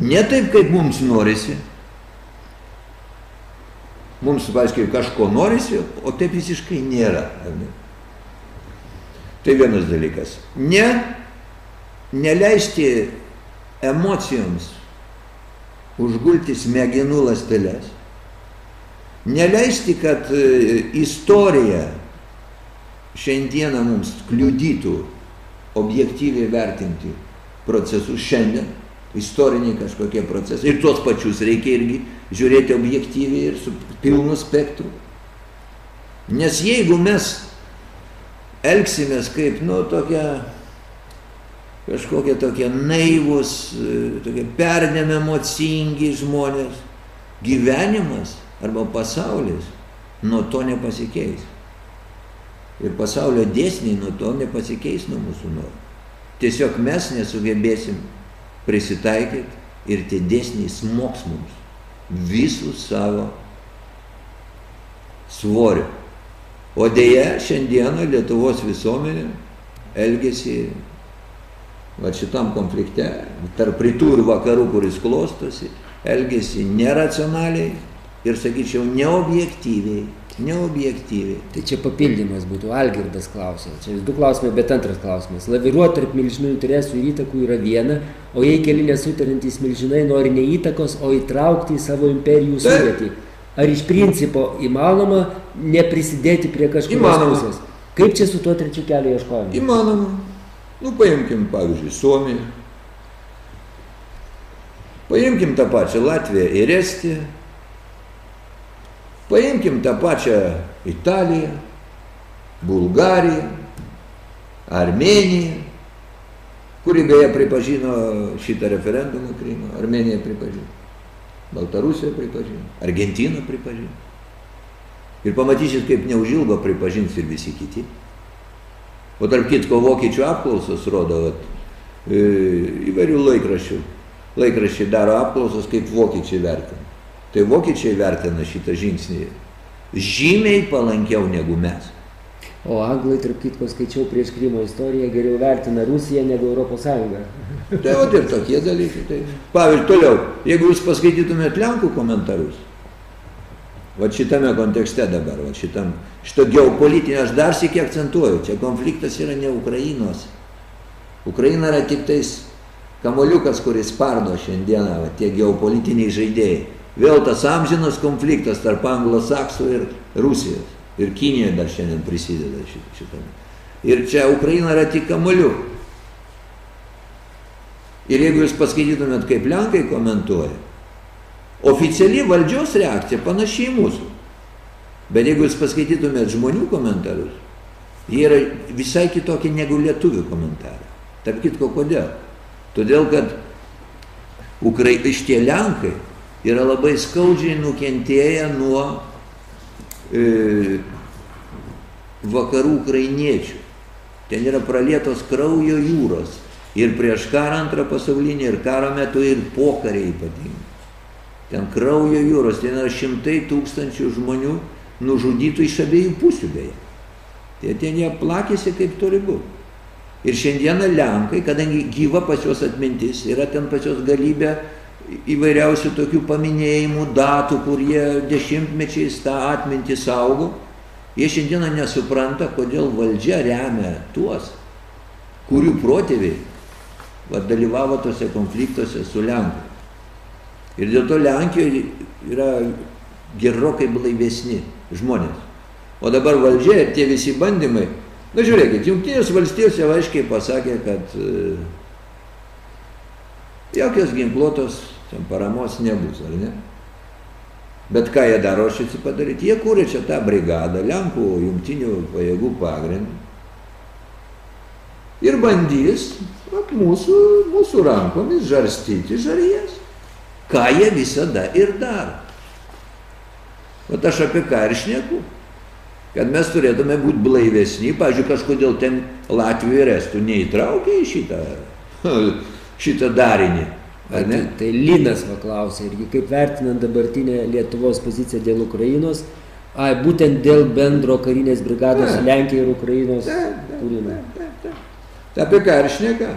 Ne taip, kaip mums norisi. Mums, paaiškiai, kažko norisi, o taip visiškai nėra. Tai vienas dalykas. Ne, neleisti emocijoms užgulti smegenų lastelės. Neleisti, kad e, istorija šiandieną mums kliudytų objektyviai vertinti procesus šiandien, istoriniai kažkokie procesai. Ir tuos pačius reikia irgi žiūrėti objektyviai ir su pilnu spektru. Nes jeigu mes elgsimės kaip, nu, tokia, kažkokie tokie naivus, e, tokie perdėm emocingi žmonės, gyvenimas arba pasaulis nuo to nepasikeis. Ir pasaulio dėsniai nuo to nepasikeis nuo mūsų norų. Tiesiog mes nesugebėsim prisitaikyti ir tie dėsniai smoks mums visų savo svoriu. O dėja, šiandieną Lietuvos visuomenė elgesi va šitam konflikte tarp rytų ir vakarų, kuris klostosi, elgesi neracionaliai ir, sakyčiau, neobjektyviai. Neobjektyviai. Tai čia papildymas būtų, Algirdas klausė. Čia du klausimai, bet antras klausimas. Laviruoti tarp milžinų interesų ir įtakų yra viena, o jei keli nesutarintys milžinai nori ne įtakos, o įtraukti į savo imperijų sudėtį. Ar iš principo įmanoma neprisidėti prie Įmanoma. pusės? Kaip čia su tuo trečiu keliu ieškojimu? Įmanoma. Nu, paimkim, pavyzdžiui, Suomiją. Paimkim tą pačią Latviją ir Estiją. Paimkim tą pačią Italiją, Bulgariją, Armėniją, kuri beje pripažino šitą referendumą Krymą. Armėnija pripažino. Baltarusija pripažino. Argentina pripažino. Ir pamatysit, kaip neužilgo pripažins ir visi kiti. O tarp kitko vokiečių apklausos rodo, vat, e, įvairių laikraščių. Laikraščiai daro apklausas, kaip vokiečiai vertina. Tai vokiečiai vertina šitą žingsnį žymiai palankiau negu mes. O anglai, tarp kitko, skaičiau prieš Krymo istoriją, geriau vertina Rusiją negu Europos Sąjungą. [LAUGHS] Tai o ir tokie dalykai. Tai. Pavyzdžiui, toliau, jeigu jūs paskaitytumėt Lenkų komentarus, va šitame kontekste dabar, va šitam, šito geopolitinio, aš dar sėkiai akcentuoju, čia konfliktas yra ne Ukrainos. Ukraina yra tik tais kamoliukas, kuris spardo šiandieną va, tie geopolitiniai žaidėjai. Vėl tas amžinas konfliktas tarp anglosaksų ir Rusijos. Ir Kinija dar šiandien prisideda šit- šitame. Ir čia Ukraina yra tik kamoliuk. Ir jeigu jūs paskaitytumėt, kaip Lenkai komentuoja, oficiali valdžios reakcija panašiai į mūsų. Bet jeigu jūs paskaitytumėt žmonių komentarus, jie yra visai kitokie negu lietuvių komentarai. Tarp kitko, kodėl? Todėl, kad Ukrai, šitie Lenkai yra labai skaudžiai nukentėję nuo e, vakarų ukrainiečių. Ten yra pralietos kraujo jūros. Ir prieš karą antrą pasaulinį, ir karo metu, ir pokarį ypatingai. Ten kraujo jūros, ten yra šimtai tūkstančių žmonių nužudytų iš abiejų pusių beje. Tai ten jie plakėsi kaip turi būti. Ir šiandieną Lenkai, kadangi gyva pas juos atmintis, yra ten pas juos galybė įvairiausių tokių paminėjimų, datų, kur jie dešimtmečiais tą atmintį saugo, jie šiandieną nesupranta, kodėl valdžia remia tuos, kurių protėviai va, dalyvavo tose konfliktuose su Lenkai. Ir dėl to Lenkijoje yra gerokai blaivesni žmonės. O dabar valdžia ir tie visi bandymai, na žiūrėkit, Junktinės valstijos jau aiškiai pasakė, kad e, jokios ginkluotos ten paramos nebus, ar ne? Bet ką jie daro šitį padaryti? Jie kūrė čia tą brigadą, Lenkų jungtinių pajėgų pagrindų. Ir bandys vat, mūsų, mūsų rankomis žarstyti žarijas. Ką jie visada ir daro. Vat aš apie ką ir šneku. Kad mes turėtume būti blaivesni, pažiūrėjau, kažkodėl ten Latvijų ir Estų neįtraukė į šitą, [LAUGHS] šitą darinį. Ar ne? Tai, tai Linas paklausė irgi, kaip vertinant dabartinę Lietuvos poziciją dėl Ukrainos, ai, būtent dėl bendro karinės brigados Taip. Lenkijai ir Ukrainos kūrimo. Tai apie ką ir šneka?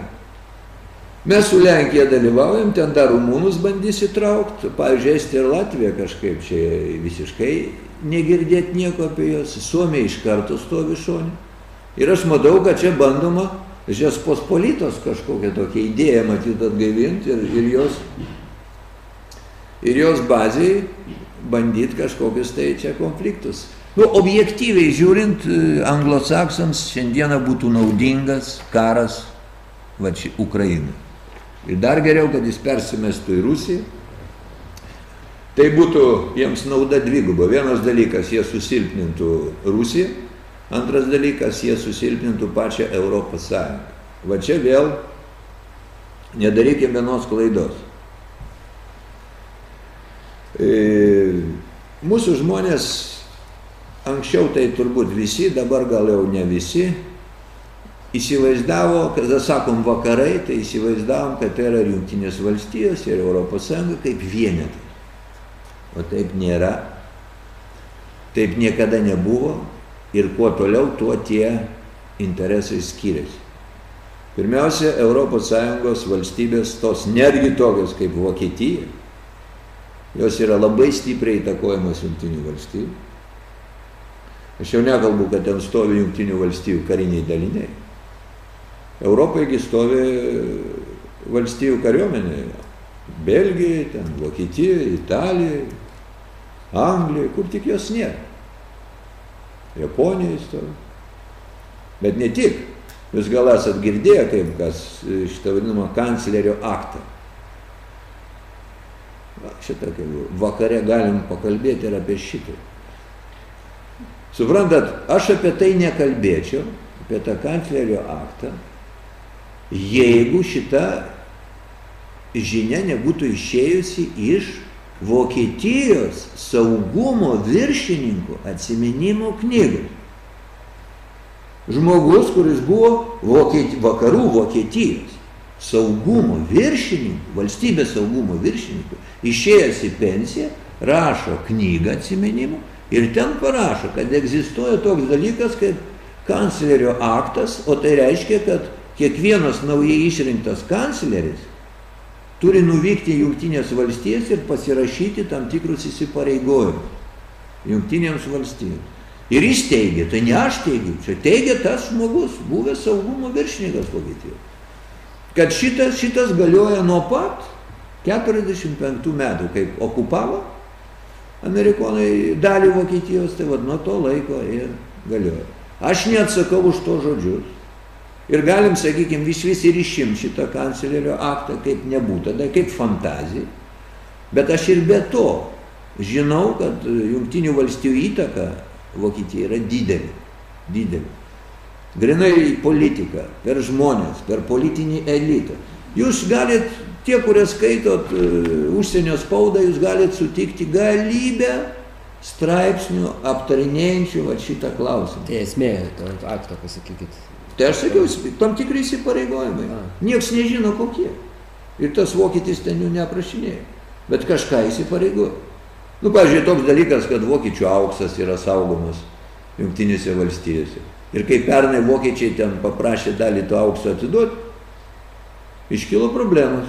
Mes su Lenkija dalyvaujam, ten dar rumūnus bandys įtraukti, pavyzdžiui, Estija ir Latvija kažkaip čia visiškai negirdėti nieko apie juos, Suomija iš karto stovi šonė. Ir aš matau, kad čia bandoma Žies pospolitos kažkokią tokią idėją matyt atgaivinti ir, ir jos, ir jos baziai bandyti kažkokius tai čia konfliktus. Nu, objektyviai žiūrint, anglosaksams šiandieną būtų naudingas karas va čia Ukrainai. Ir dar geriau, kad jis persimestų į Rusiją. Tai būtų jiems nauda dviguba. Vienas dalykas, jie susilpnintų Rusiją, antras dalykas, jie susilpnintų pačią Europos Sąjungą. Va čia vėl nedarykime vienos klaidos. E, mūsų žmonės, anksčiau tai turbūt visi, dabar gal jau ne visi, įsivaizdavo, kada sakom vakarai, tai įsivaizdavom, kad tai yra Junktinės valstijos ir Europos Sąjunga kaip vienetai. O taip nėra. Taip niekada nebuvo ir kuo toliau, tuo tie interesai skiriasi. Pirmiausia, Sąjungos valstybės, tos netgi tokios kaip Vokietija, jos yra labai stipriai įtakojamos Junktinių valstybių. Aš jau nekalbu, kad ten stovi Junktinių valstybių kariniai daliniai. Europoje stovi valstybių kariuomenė. Belgijai, ten Vokietijai, Italijai, Anglijai, kur tik jos nėra. Japonijai stovi. Bet ne tik. Jūs gal esat girdėję, kaip kas šitą vadinamą kanclerio aktą. Va, šitą keliu. Vakare galim pakalbėti ir apie šitą. Suprantat, aš apie tai nekalbėčiau, apie tą kanclerio aktą, jeigu šita žinia nebūtų išėjusi iš Vokietijos saugumo viršininkų atsiminimų knygos. Žmogus, kuris buvo Vokiet, vakarų Vokietijos saugumo viršininkų, valstybės saugumo viršininkų, išėjęs į pensiją, rašo knygą atsiminimų ir ten parašo, kad egzistuoja toks dalykas kaip kanclerio aktas, o tai reiškia, kad kiekvienas naujai išrinktas kancleris turi nuvykti į Junktinės valstijas ir pasirašyti tam tikrus įsipareigojimus Junktinėms valstijoms. Ir jis teigia, tai ne aš teigiu, čia teigia tas žmogus, buvęs saugumo viršininkas Vokietijoje, kad šitas, šitas galioja nuo pat 45 metų, kaip okupavo amerikonai dalį Vokietijos, tai vad nuo to laiko ir galioja. Aš neatsakau už to žodžius. Ir galim, sakykime, vis vis ir išim šitą kanclerio aktą, kaip nebūtų, tada kaip fantazija. Bet aš ir be to žinau, kad jungtinių valstybių įtaka Vokietija yra didelė. Didelė. Grinai politika, per žmonės, per politinį elitą. Jūs galit, tie, kurie skaitot uh, užsienio spaudą, jūs galit sutikti galybę straipsnių aptarinėjančių va, šitą klausimą. Tai esmė to akto, pasakykit. Tai aš sakiau, tam tikrai įsipareigojimai. Niekas nežino kokie. Ir tas vokietis ten jų neaprašinėjo. Bet kažką įsipareigojo. Nu, pažiūrėjau, toks dalykas, kad vokiečių auksas yra saugomas Junktinėse valstijose. Ir kai pernai vokiečiai ten paprašė dalį to aukso atiduoti, iškilo problemas.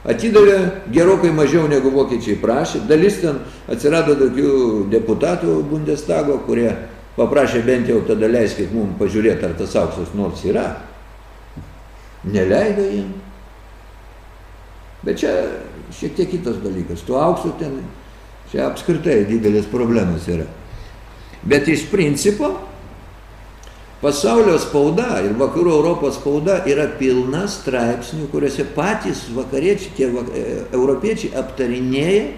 Atidavė gerokai mažiau negu vokiečiai prašė. Dalis ten atsirado tokių deputatų Bundestago, kurie paprašė bent jau tada leiskit mums pažiūrėti, ar tas auksas nors yra. Neleido jiem. Bet čia šiek tiek kitas dalykas. Tuo auksu ten, čia apskritai didelės problemos yra. Bet iš principo pasaulio spauda ir vakarų Europos spauda yra pilna straipsnių, kuriuose patys vakariečiai, tie vak, e, europiečiai aptarinėja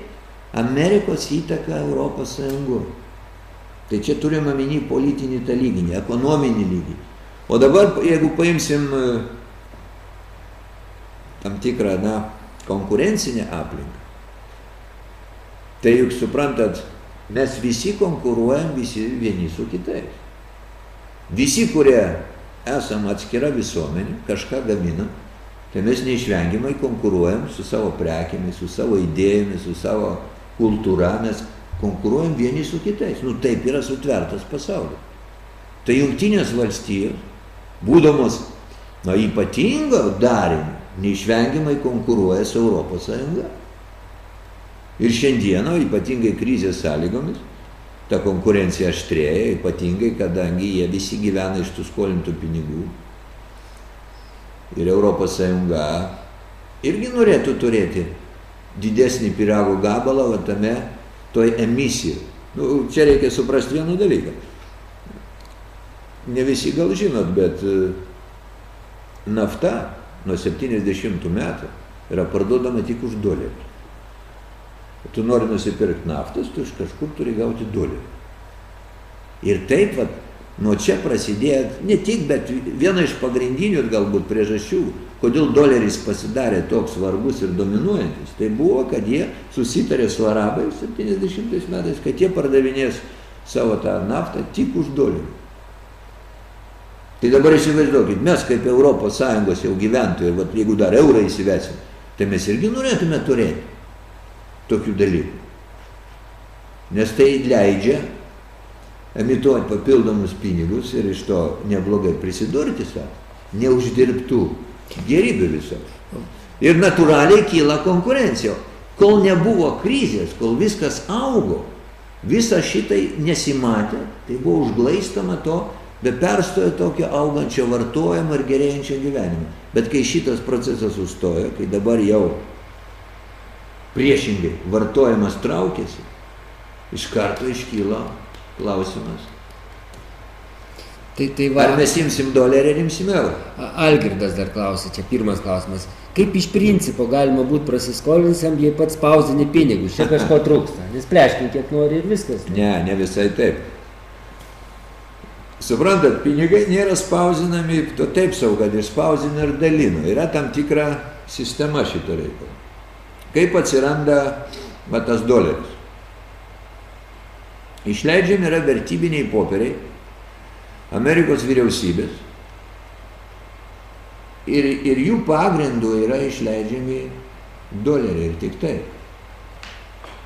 Amerikos įtaką Europos Sąjungoje. Tai čia turim omeny politinį tą lyginį, ekonominį lyginį. O dabar, jeigu paimsim e, tam tikrą, na, konkurencinę aplinką, tai juk suprantat, mes visi konkuruojam visi vieni su kitais. Visi, kurie esam atskira visuomenė, kažką gaminam, tai mes neišvengiamai konkuruojam su savo prekėmis, su savo idėjomis, su savo kultūra, mes konkuruojam vieni su kitais. Nu taip yra sutvertas pasaulis. Tai jungtinės valstijos, būdamos na, ypatingo darinio, neišvengiamai konkuruoja su Europos Sąjunga. Ir šiandieną, ypatingai krizės sąlygomis, ta konkurencija aštrėja, ypatingai kadangi jie visi gyvena iš tų skolintų pinigų. Ir Europos Sąjunga irgi norėtų turėti didesnį pirago gabalą va tame toj emisijoje. Nu, čia reikia suprasti vieną dalyką. Ne visi gal žinot, bet e, nafta nuo 70 metų yra parduodama tik už dolerį. Tu nori nusipirkti naftos, tu iš kažkur turi gauti dolerį. Ir taip, vat, nuo čia prasidėjo ne tik, bet viena iš pagrindinių galbūt priežasčių, kodėl doleris pasidarė toks svarbus ir dominuojantis, tai buvo, kad jie susitarė su arabais 70 metais, kad jie pardavinės savo tą naftą tik už dolerį. Tai dabar įsivaizduokit, mes kaip Europos Sąjungos jau gyventojai, vat, jeigu dar eurą įsivesim, tai mes irgi norėtume turėti tokių dalykų. Nes tai leidžia emituoti papildomus pinigus ir iš to neblogai prisidurti savo, neuždirbtų gerybių visos. Ir natūraliai kyla konkurencija. Kol nebuvo krizės, kol viskas augo, visa šitai nesimatė, tai buvo užglaistama to, be perstojo tokio augančio vartojimo ir gerėjančio gyvenimo. Bet kai šitas procesas sustojo, kai dabar jau priešingai vartojimas traukėsi, iš karto iškyla klausimas, Tai, tai va, ar mes imsim dolerį ar imsim eurą. Algirdas dar klausė, čia pirmas klausimas. Kaip iš principo galima būti prasiskolinusiam, jei pats spausdini pinigus, čia kažko trūksta, nes pleškin kiek nori ir viskas. Ne, ne visai taip. Suprantat, pinigai nėra spausinami to taip savo, kad išspausina ir dalina. Yra tam tikra sistema šito reikalo. Kaip atsiranda va, tas doleris? Išleidžiami yra vertybiniai popieriai, Amerikos vyriausybės ir, ir jų pagrindų yra išleidžiami doleriai ir tik tai.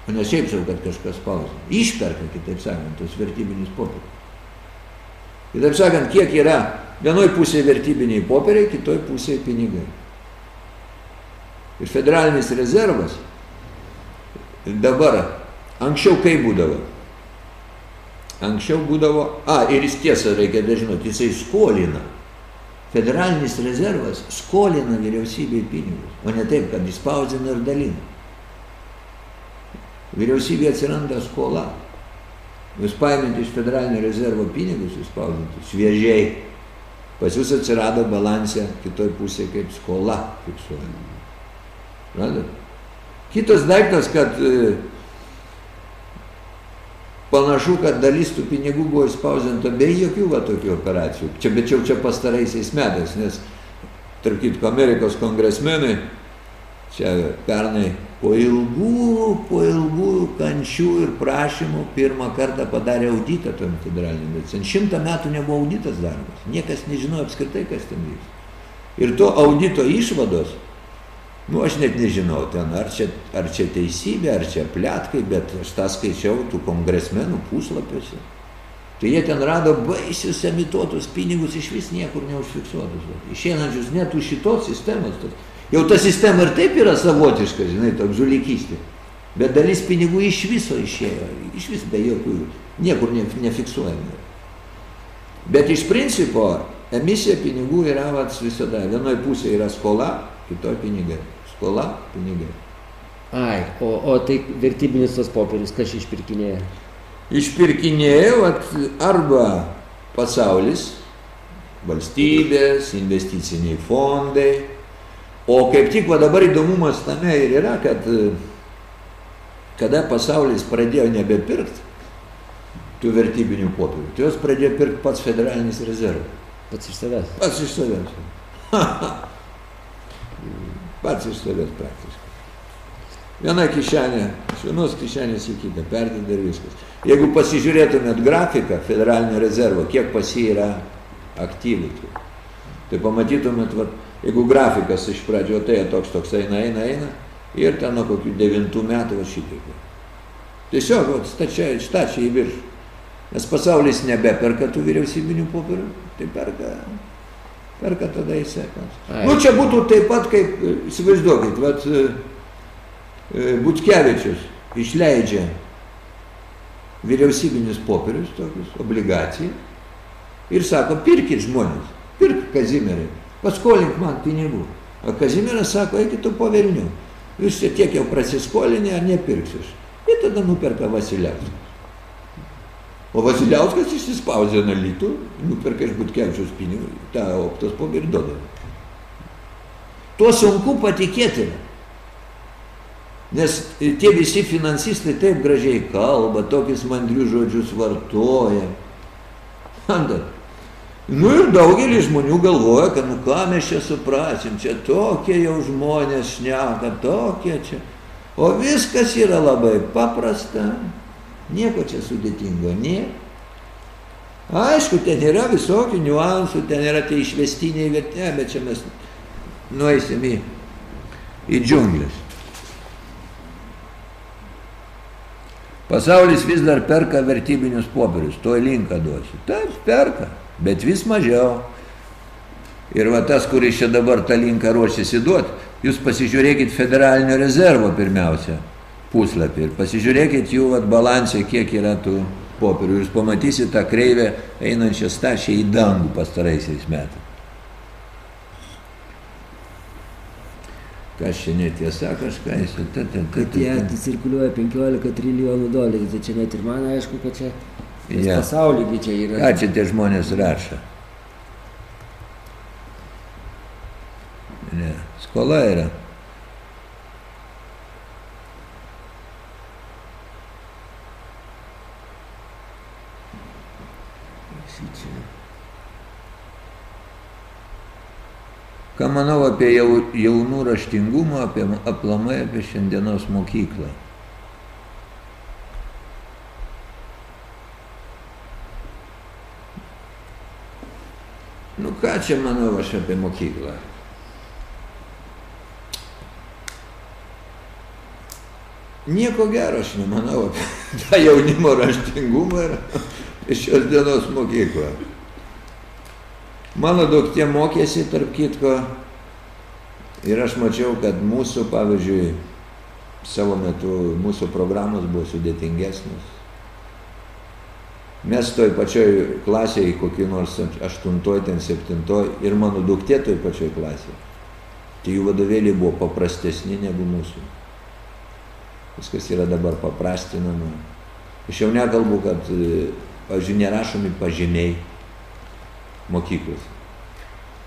O ne šiaip sau, kad kažkas spausina. Išperka, kitaip sakant, tos vertybinius popierius. Kitaip sakant, kiek yra vienoj pusėje vertybiniai popieriai, kitoj pusėje pinigai. Ir federalinis rezervas dabar, anksčiau kaip būdavo, Anksčiau būdavo, a, ir jis tiesą reikia dažinoti, jisai skolina. Federalinis rezervas skolina vyriausybei pinigus, o ne taip, kad įspausdina ir dalina. Vyriausybė atsiranda skola. Jūs paimėte iš federalinio rezervo pinigus, įspausdinti šviežiai. Pas jūs atsirado balansė kitoj pusėje kaip skola fiksuojama. Kitas daiktas, kad e, panašu, kad dalis tų pinigų buvo įspausdinta be jokių va tokių operacijų. Čia, bet jau čia pastaraisiais metais, nes, tarp kitko, Amerikos kongresmenai čia pernai po ilgų, po ilgų kančių ir prašymų pirmą kartą padarė auditą tom federaliniam medicin. Šimtą metų nebuvo auditas daromas. Niekas nežinojo apskritai, kas ten vyks. Ir to audito išvados Nu, aš net nežinau ten, ar čia, ar čia teisybė, ar čia plėtkai, bet aš tą skaičiau tų kongresmenų puslapiuose. Tai jie ten rado baisius emituotus pinigus iš vis niekur neužfiksuotus. Išeinančius net už šitos sistemos. Jau ta sistema ir taip yra savotiška, žinai, toks žulikystė. Bet dalis pinigų iš viso išėjo, iš vis be jokių, niekur ne, nefiksuojami. Bet iš principo emisija pinigų yra vats visada. Vienoje pusėje yra skola, kitoje pinigai skola, pinigai. Ai, o, o tai vertybinis tos popierius, kas išpirkinėja? Išpirkinėja vat, arba pasaulis, valstybės, investiciniai fondai, o kaip tik va dabar įdomumas tame ir yra, kad kada pasaulis pradėjo nebepirkti tų vertybinių popierių, tai jos pradėjo pirkti pats federalinis rezervas. Pats iš savęs. Pats iš savęs. [LAUGHS] pats iš savęs praktiškai. Viena kišenė, iš vienos kišenės į kitą, perdeda ir viskas. Jeigu pasižiūrėtumėt grafiką federalinio rezervo, kiek pas jį yra aktyvių, tai pamatytumėt, vat, jeigu grafikas iš pradžio tai toks toks eina, eina, eina, ir ten nuo kokių devintų metų va šitaip. Tiesiog vat, stačiai, stačiai į viršų. Nes pasaulis nebeperka tų vyriausybinių popierių, tai perka Perka tada į sekas. Ai. Nu, čia būtų taip pat, kaip, įsivaizduokit, vat, e, e, Butkevičius išleidžia vyriausybinius popierius, tokius, obligaciją, ir sako, pirkit žmonės, pirk Kazimierai, paskolink man pinigų. O Kazimieras sako, eikit tu po Vilnių, jūs čia tiek jau prasiskolinę, ar nepirksiu. aš?" Ir tada nuperka Vasiliauskas. O Vasiliauskas išsispausdina litų, nuperka iš Butkevičiaus pinigų, tą optos popierį duoda. Tuo sunku patikėti. Nes tie visi finansistai taip gražiai kalba, tokius mandrius žodžius vartoja. Mandat. Nu ir daugelis žmonių galvoja, kad nu ką mes čia suprasim, čia tokie jau žmonės šneka, tokie čia. O viskas yra labai paprasta, nieko čia sudėtingo, nie. Aišku, ten yra visokių niuansų, ten yra tie išvestiniai vertė, bet čia mes nueisim į, į džiunglės. Pasaulis vis dar perka vertybinius popierius, tuo linką duosiu. Taip, perka, bet vis mažiau. Ir va tas, kuris čia dabar tą linką ruošiasi duoti, jūs pasižiūrėkit federalinio rezervo pirmiausia puslapį ir pasižiūrėkit jų vat, balansė, kiek yra tų popierių. Jūs pamatysit tą kreivę einančią stačią į dangų pastaraisiais metais. Kas čia netiesa, kažką jis. Ta, ta, ta, Kad ta, jie ta. cirkuliuoja 15 trilijonų dolerių, tai čia net ir man aišku, kad čia yeah. pasaulygi čia yra. Ką čia tie žmonės rašo? Ne, skola yra. Ką manau apie jau, jaunų raštingumą, apie aplamai apie šiandienos mokyklą? Nu ką čia manau aš apie mokyklą? Nieko gero aš nemanau apie tą jaunimo raštingumą ir šios dienos mokyklą. Mano duktė mokėsi, tarp kitko, ir aš mačiau, kad mūsų, pavyzdžiui, savo metu mūsų programos buvo sudėtingesnės. Mes toj pačioj klasėje, kokį nors aštuntoj, ten septintoj, ir mano duktė toj pačioj klasėje. Tai jų vadovėliai buvo paprastesni negu mūsų. Viskas yra dabar paprastinama. Aš jau nekalbu, kad, pavyzdžiui, nerašomi pažymiai mokyklos.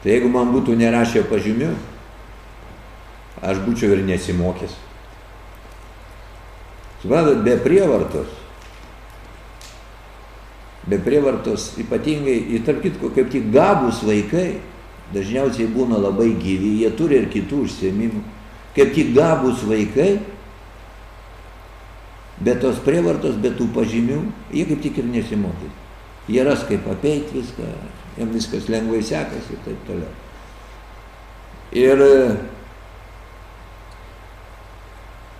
Tai jeigu man būtų nerašę pažymių, aš būčiau ir nesimokęs. Suprantat, be prievartos, be prievartos ypatingai, ir tarp kitko, kaip tik gabus vaikai, dažniausiai būna labai gyvi, jie turi ir kitų užsiemimų. Kaip tik gabus vaikai, be tos prievartos, be tų pažymių, jie kaip tik ir nesimokys. Jie ras kaip apeiti viską, jam viskas lengvai sekasi ir taip toliau. Ir e,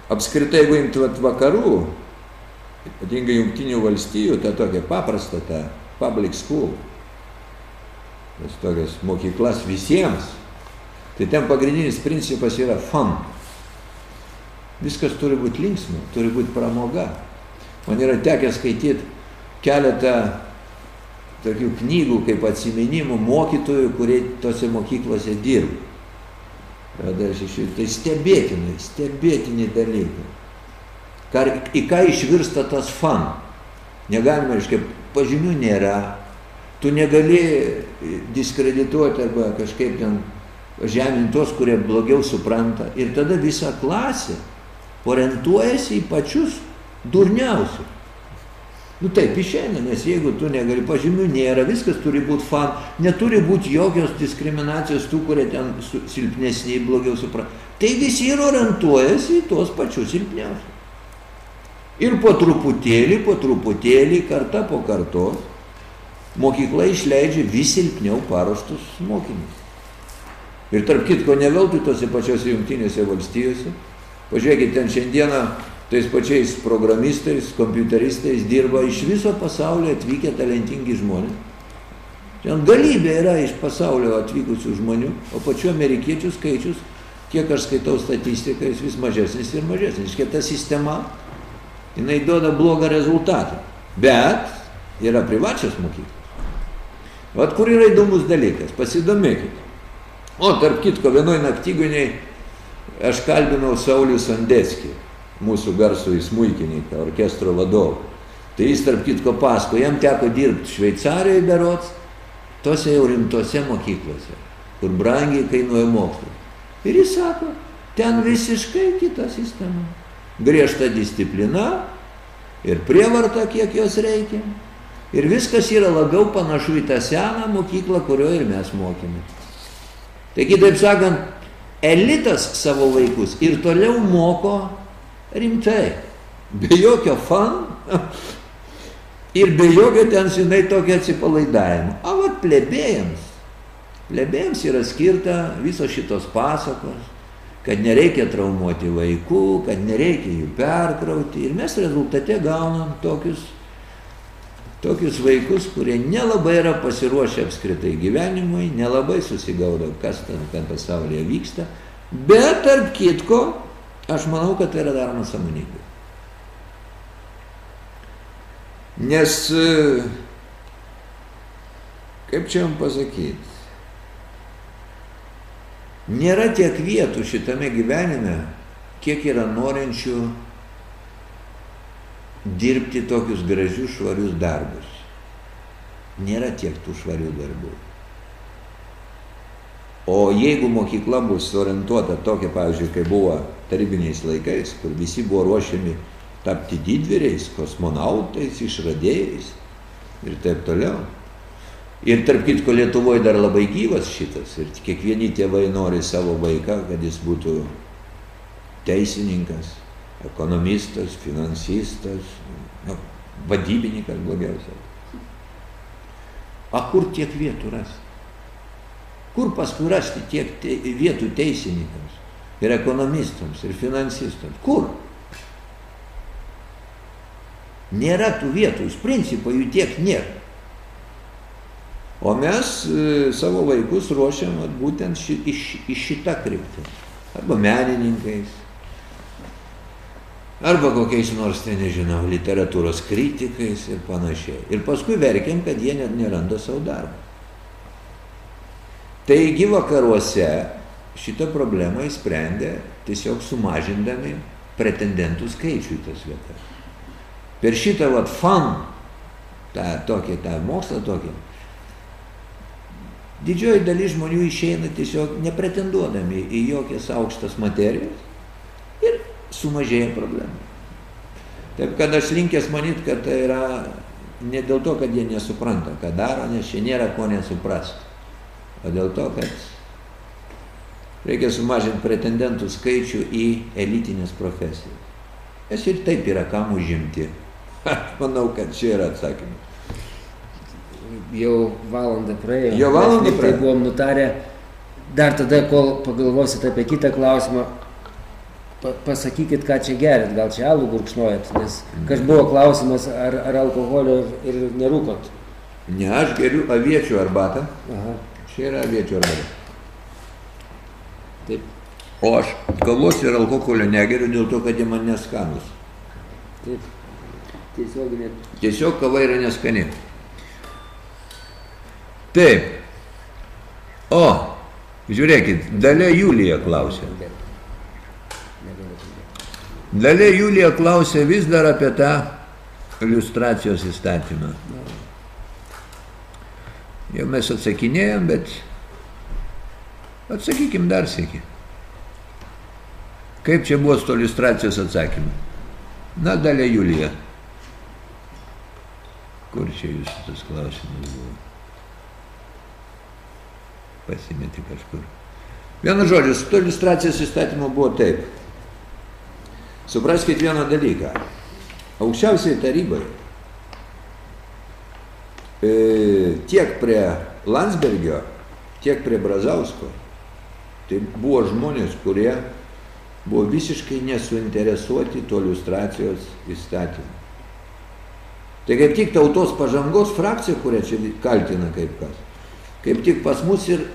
apskritai, jeigu imti vat vakarų, ypatingai jungtinių valstijų, tą tokią paprastą, tą public school, tas tokias mokyklas visiems, tai ten pagrindinis principas yra fun. Viskas turi būti linksma, turi būti pramoga. Man yra tekę skaityti keletą tokių knygų kaip atsiminimų mokytojų, kurie tose mokyklose dirba. Tai stebėtinai, stebėtini dalykai. Ką, į ką išvirsta tas fan? Negalima, reiškia, pažymių nėra, tu negali diskredituoti arba kažkaip ten žeminti tos, kurie blogiau supranta. Ir tada visa klasė orientuojasi į pačius durniausius. Nu taip išeina, nes jeigu tu negali pažymių, nėra, viskas turi būti fan, neturi būti jokios diskriminacijos tų, kurie ten silpnesniai blogiau supranta. Tai visi ir orientuojasi į tuos pačius silpniausius. Ir po truputėlį, po truputėlį, kartą po kartos, mokykla išleidžia vis silpniau paruoštus mokinius. Ir tarp kitko, ne veltui tose pačiose jungtinėse valstijose, pažiūrėkit, ten šiandieną tais pačiais programistais, kompiuteristais dirba iš viso pasaulio atvykę talentingi žmonės. Ten galybė yra iš pasaulio atvykusių žmonių, o pačių amerikiečių skaičius, kiek aš skaitau statistiką, jis vis mažesnis ir mažesnis. Škia sistema, jinai duoda blogą rezultatą. Bet yra privačios mokyklos. Vat kur yra įdomus dalykas, pasidomėkit. O, tarp kitko, vienoj naktygoniai aš kalbinau Saulių Sandėskį, mūsų garsų įsmuikininką, orkestro vadovą. Tai jis, tarp kitko, pasko, jam teko dirbti Šveicarijoje berots, tose jau rimtose mokyklose, kur brangiai kainuoja mokslas. Ir jis sako, ten visiškai kita sistema. Griežta disciplina ir prievarta, kiek jos reikia. Ir viskas yra labiau panašu į tą seną mokyklą, kurioje ir mes mokėme. Taigi, taip sakant, elitas savo vaikus ir toliau moko rimtai, be jokio fan ir be jokio ten, žinai, tokio atsipalaidavimo. O vat plebėjams, plebėjams yra skirta visos šitos pasakos, kad nereikia traumuoti vaikų, kad nereikia jų perkrauti. Ir mes rezultate gaunam tokius tokius vaikus, kurie nelabai yra pasiruošę apskritai gyvenimui, nelabai susigaudo, kas ten, ten pasaulyje vyksta, bet tarp kitko, aš manau, kad tai yra daroma sąmoningai. Nes, kaip čia jums pasakyti, nėra tiek vietų šitame gyvenime, kiek yra norinčių dirbti tokius gražius, švarius darbus. Nėra tiek tų švarių darbų. O jeigu mokykla bus orientuota tokia, pavyzdžiui, kaip buvo tarybiniais laikais, kur visi buvo ruošiami tapti didvyriais, kosmonautais, išradėjais ir taip toliau. Ir tarp kitko Lietuvoje dar labai gyvas šitas. Ir kiekvieni tėvai nori savo vaiką, kad jis būtų teisininkas, ekonomistas, finansistas, nu, vadybininkas blogiausiai. A kur tiek vietų rasti? Kur paskui rasti tiek te, vietų teisininkams ir ekonomistams ir finansistams? Kur? Nėra tų vietų, iš principo jų tiek nėra. O mes e, savo vaikus ruošiam būtent ši, iš, iš šitą kryptį. Arba menininkais, arba kokiais nors, tai nežinau, literatūros kritikais ir panašiai. Ir paskui verkiam, kad jie net neranda savo darbą. Taigi vakaruose šitą problemą įsprendė tiesiog sumažindami pretendentų skaičių į tas vietas. Per šitą vat fan, tą tokį, tą mokslą tokį, didžioji dalis žmonių išeina tiesiog nepretenduodami į jokias aukštas materijas ir sumažėja problemų. Taip kad aš linkęs manyti, kad tai yra ne dėl to, kad jie nesupranta, ką daro, nes čia nėra ko nesuprasti, o dėl to, kad reikia sumažinti pretendentų skaičių į elitinės profesijas. Nes ir taip yra kam užimti. Manau, kad čia yra atsakymas. Jau valandą praėjo. Jau valandą Tai praėjo. buvom nutarę. Dar tada, kol pagalvosit apie kitą klausimą, pa, pasakykit, ką čia gerit, gal čia alų gurkšnojat, nes kaž buvo klausimas, ar, ar alkoholio ir, ir nerūkot. Ne, aš geriu aviečių arbatą. Aha, Čia yra aviečių arbata. Taip, O aš kavos ir alkoholio negeriu dėl to, kad jie man neskanus. taip. Tiesioginė. Tiesiog kava yra neskani. Taip. O, žiūrėkit, Dalia Julija klausė. Dalia Julija klausė vis dar apie tą iliustracijos įstatymą. Jau mes atsakinėjom, bet atsakykim dar sėki. Kaip čia buvo su iliustracijos atsakymu? Na, Dalia Julija. Kur čia jūs tas klausimas buvo? Pasimeti kažkur. Vienu žodžiu, su to iliustracijos įstatymu buvo taip. Supraskite vieną dalyką. Aukščiausiai tarybai e, tiek prie Landsbergio, tiek prie Brazausko, tai buvo žmonės, kurie buvo visiškai nesuinteresuoti to iliustracijos įstatymu. Tai kaip tik tautos pažangos frakcija, kurią čia kaltina kaip kas, kaip tik pas mus ir,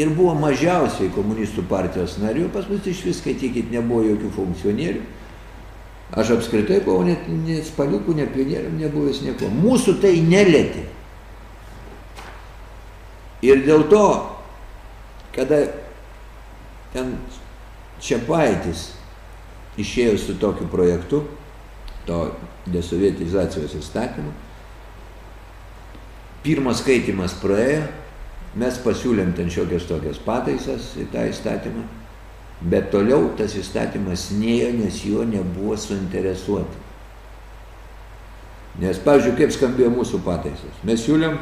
ir buvo mažiausiai komunistų partijos narių, pas mus iš vis, skaitykit, nebuvo jokių funkcionierių. Aš apskritai buvau net, net spaliukų, ne pionierių, nebuvęs nieko. Mūsų tai nelėtė. Ir dėl to, kada ten Čiapaitis išėjo su tokiu projektu, to desovietizacijos įstatymu, pirmas skaitimas praėjo, mes pasiūlėm ten šiokias tokias pataisas į tą įstatymą, bet toliau tas įstatymas nėjo, nes juo nebuvo suinteresuoti. Nes, pavyzdžiui, kaip skambėjo mūsų pataisas. Mes siūlėm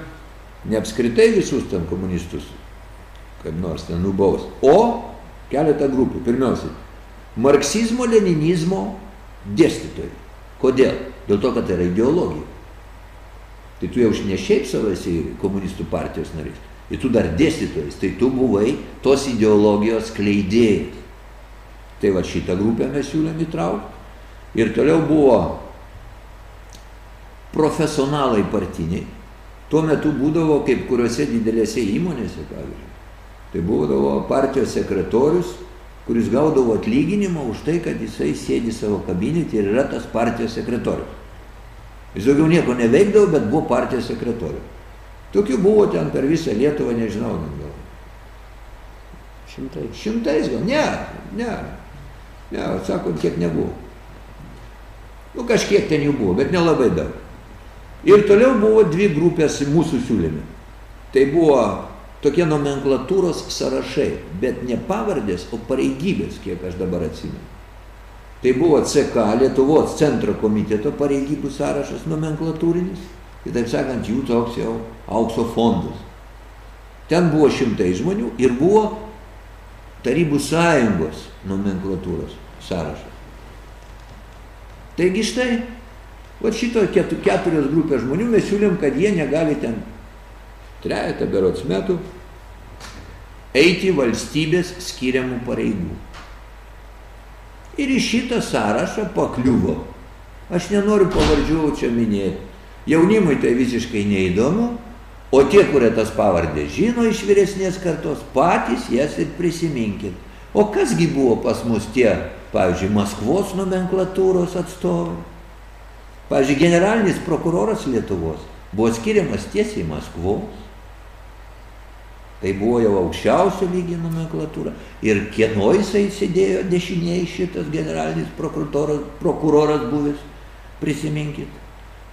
ne apskritai visus ten komunistus, kaip nors ten nubaus, o keletą grupių. Pirmiausia, marksizmo-leninizmo dėstytojai. Kodėl? Dėl to, kad tai yra ideologija. Tai tu jau ne šiaip savo esi komunistų partijos narys, ir tu dar dėstytojas, tai tu buvai tos ideologijos kleidėjas. Tai va šitą grupę mes siūlėm įtraukti. Ir toliau buvo profesionalai partiniai. Tuo metu būdavo kaip kuriuose didelėse įmonėse, pavyzdžiui. Tai būdavo partijos sekretorius, kuris gaudavo atlyginimą už tai, kad jisai sėdi savo kabinete ir yra tas partijos sekretorius. Jis daugiau nieko neveikdavo, bet buvo partijos sekretorius. Tokių buvo ten per visą Lietuvą, nežinau, gal. Šimtai. Šimtais gal? Ne, ne. Ne, sakom, kiek nebuvo. Nu, kažkiek ten jų buvo, bet nelabai daug. Ir toliau buvo dvi grupės mūsų siūlymi. Tai buvo tokie nomenklatūros sąrašai, bet ne pavardės, o pareigybės, kiek aš dabar atsimenu. Tai buvo CK, Lietuvos centro komiteto pareigybių sąrašas nomenklatūrinis, kitaip sakant, jų toks jau aukso fondas. Ten buvo šimtai žmonių ir buvo Tarybų sąjungos nomenklatūros sąrašas. Taigi štai, va šito keturios grupės žmonių mes siūlėm, kad jie negali ten trejata berots metų eiti valstybės skiriamų pareigų. Ir į šitą sąrašą pakliuvo. Aš nenoriu pavardžių čia minėti. Jaunimui tai visiškai neįdomu, o tie, kurie tas pavardės žino iš vyresnės kartos, patys jas ir prisiminkit. O kasgi buvo pas mus tie, pavyzdžiui, Maskvos nomenklatūros atstovai? Pavyzdžiui, generalinis prokuroras Lietuvos buvo skiriamas tiesiai Maskvos. Tai buvo jau aukščiausio lygio nomenklatūra. Ir kieno jisai sėdėjo dešiniai šitas generalinis prokuroras, prokuroras buvęs, prisiminkit.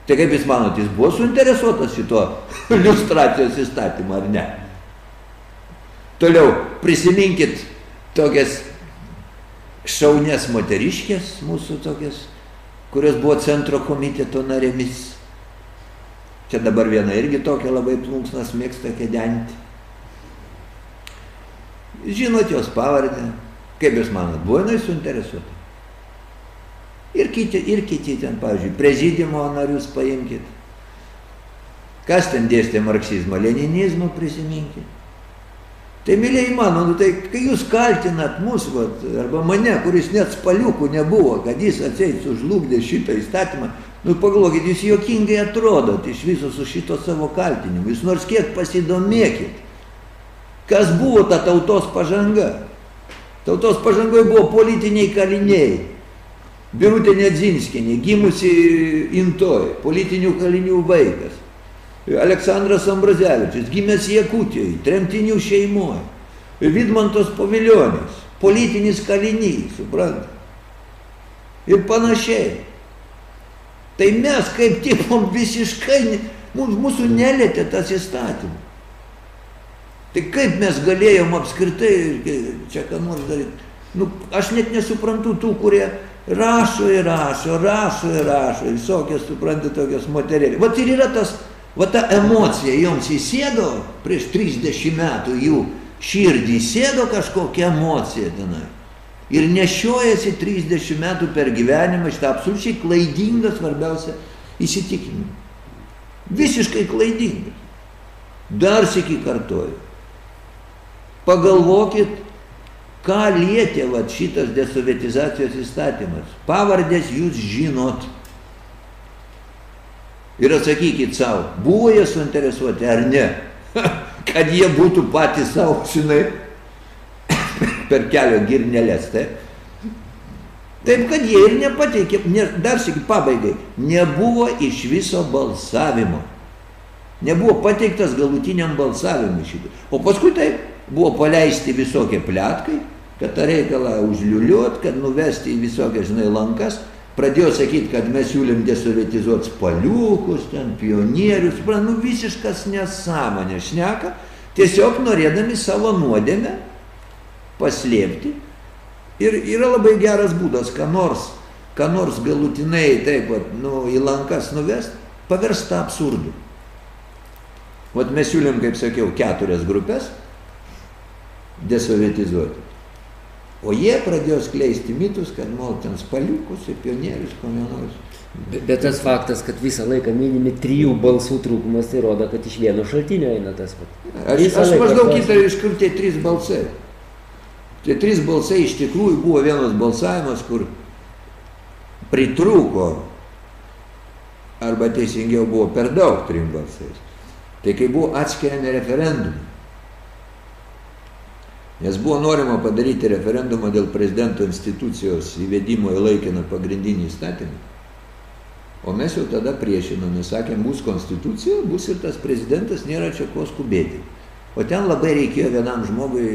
Tai kaip jūs manot, jis buvo suinteresuotas šito [LAUGHS] iliustracijos įstatymą ar ne? Toliau, prisiminkit tokias šaunės moteriškės mūsų tokias, kurios buvo centro komiteto narėmis. Čia dabar viena irgi tokia labai plunksnas mėgsta kedenti. Žinot jos pavardę. Kaip jūs manot, buvo jinai suinteresuota? Ir kiti, ir kiti ten, pavyzdžiui, prezidimo narius paimkit. Kas ten dėstė marksizmą, leninizmą prisiminkit. Tai, mėlyjei mano, nu, tai kai jūs kaltinat mus, vat, arba mane, kuris net spaliukų nebuvo, kad jis atseit sužlugdė šitą įstatymą, nu pagalvokit, jūs jokingai atrodot iš viso su šito savo kaltinimu. Jūs nors kiek pasidomėkit, kas buvo ta tautos pažanga. Tautos pažangoje buvo politiniai kaliniai. Birutė Nedzinskinė, gimusi Intoj, politinių kalinių vaikas. Aleksandras Ambrazevičius, gimęs Jakutijai, tremtinių šeimoje. Vidmantos paviljonis, politinis kalinys, suprantate. Ir panašiai. Tai mes kaip tik [LAUGHS] visiškai, mūsų nelėtė tas įstatymas. Tai kaip mes galėjom apskritai čia ką nors daryti? Nu, aš net nesuprantu tų, kurie rašo ir rašo, rašo ir rašo, visokias, suprantate, tokios moterėlės. Vat ir yra tas, va ta emocija joms įsėdo prieš 30 metų jų širdį įsėdo kažkokia emocija tenai. Ir nešiojasi 30 metų per gyvenimą šitą absoliučiai klaidingą svarbiausią įsitikinimą. Visiškai klaidingą. Dar sėki kartuoju. Pagalvokit, ką lietė vat, šitas desovietizacijos įstatymas. Pavardės jūs žinot. Ir atsakykit savo, buvo jie suinteresuoti ar ne. [LAUGHS] kad jie būtų patys savo, žinai, [LAUGHS] per kelio girnelės, taip. Taip, kad jie ir nepateikė, ne, dar sėki pabaigai, nebuvo iš viso balsavimo. Nebuvo pateiktas galutiniam balsavimui šitai. O paskui taip buvo paleisti visokie plėtkai, kad tą reikalą užliuliuot, kad nuvesti į visokias, žinai, lankas. Pradėjo sakyti, kad mes siūlėm desovietizuoti spaliukus, ten pionierius, nu visiškas nesąmonė šneka, tiesiog norėdami savo nuodėmę paslėpti. Ir yra labai geras būdas, ką nors, ką nors galutinai taip, vat, nu, į lankas nuvest, paversta absurdu. Vat mes siūlėm, kaip sakiau, keturias grupės desovietizuoti. O jie pradėjo skleisti mitus, kad mol ten spaliukus ir pionierius, ko nors. Bet, tas faktas, kad visą laiką minimi trijų balsų trūkumas, tai rodo, kad iš vieno šaltinio eina tas pat. Aš, aš maždaug įtariu, iš kur tie trys balsai. Tie trys balsai iš tikrųjų buvo vienas balsavimas, kur pritrūko, arba teisingiau buvo per daug trim balsais. Tai kai buvo atskiriami referendumai. Nes buvo norima padaryti referendumą dėl prezidento institucijos įvedimo į laikiną pagrindinį įstatymą. O mes jau tada priešinomės, sakėm, bus konstitucija, bus ir tas prezidentas, nėra čia ko skubėti. O ten labai reikėjo vienam žmogui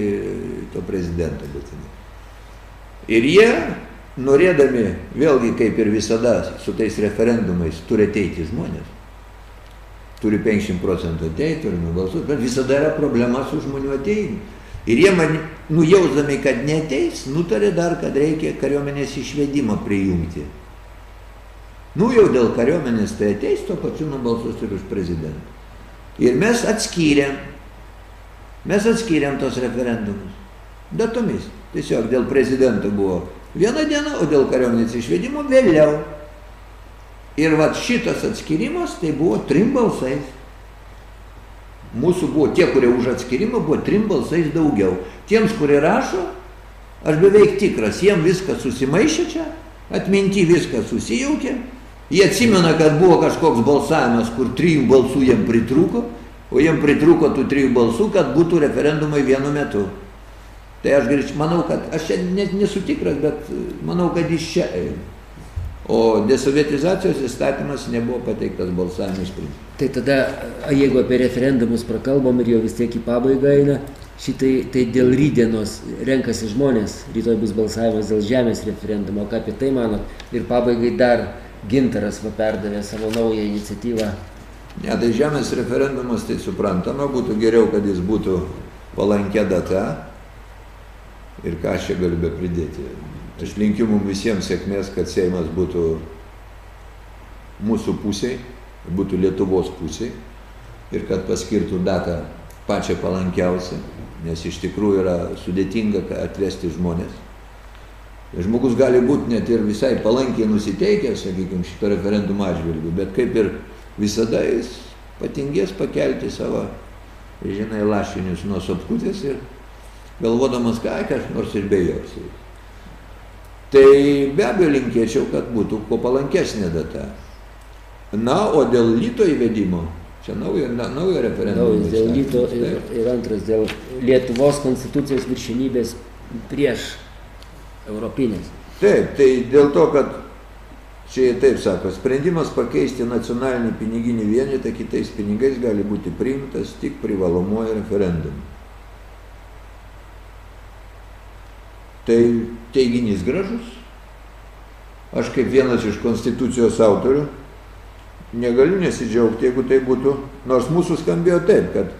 to prezidento būtinai. Ir jie, norėdami, vėlgi kaip ir visada su tais referendumais, turi ateiti žmonės. Turi 50 procentų ateiti, turi nubalsuoti, bet visada yra problema su žmonių ateimu. Ir jie man, nujausdami, kad neteis, nutarė dar, kad reikia kariuomenės išvedimą prijungti. Nu jau dėl kariuomenės tai ateis, to pačiu nubalsus ir už prezidentą. Ir mes atskyrėm, mes atskyrėm tos referendumus. Datomis. Tiesiog dėl prezidento buvo viena diena, o dėl kariuomenės išvedimo vėliau. Ir vat šitas atskirimas tai buvo trim balsais. Mūsų buvo tie, kurie už atskirimą, buvo trim balsais daugiau. Tiems, kurie rašo, aš beveik tikras, jiem viskas susimaišė čia, atminti viskas susijaukė. Jie atsimena, kad buvo kažkoks balsavimas, kur trijų balsų jiem pritrūko, o jiem pritrūko tų trijų balsų, kad būtų referendumai vienu metu. Tai aš greičiau manau, kad aš čia nesu tikras, bet manau, kad iš čia eina. O desovietizacijos įstatymas nebuvo pateiktas balsavimas priimti. Tai tada, jeigu apie referendumus prakalbom ir jau vis tiek į pabaigą eina, šitai tai dėl rydienos renkasi žmonės, rytoj bus balsavimas dėl žemės referendumo, ką apie tai manot? Ir pabaigai dar Gintaras perdavė savo naują iniciatyvą. Ne, tai žemės referendumas, tai suprantama, būtų geriau, kad jis būtų palankia data. Ir ką aš čia galiu be pridėti. Aš linkiu mums visiems sėkmės, kad Seimas būtų mūsų pusiai, būtų Lietuvos pusiai ir kad paskirtų datą pačią palankiausią, nes iš tikrųjų yra sudėtinga atvesti žmonės. Žmogus gali būti net ir visai palankiai nusiteikęs, sakykime, šito referendumo atžvilgiu, bet kaip ir visada jis patingės pakelti savo, žinai, lašinius nuo sopkutės ir galvodamas, ką, kas nors ir bejosiu. Tai be abejo linkėčiau, kad būtų kuo palankesnė data. Na, o dėl lyto įvedimo, čia naujo, na, naujo referendumo. Naujas dėl lyto ir, ir antras dėl Lietuvos konstitucijos viršinybės prieš europinės. Taip, tai dėl to, kad čia taip sako, sprendimas pakeisti nacionalinį piniginį vienetą kitais pinigais gali būti priimtas tik privalomuoju referendumu. Tai teiginys gražus. Aš kaip vienas iš konstitucijos autorių negaliu nesidžiaugti, jeigu tai būtų, nors mūsų skambėjo taip, kad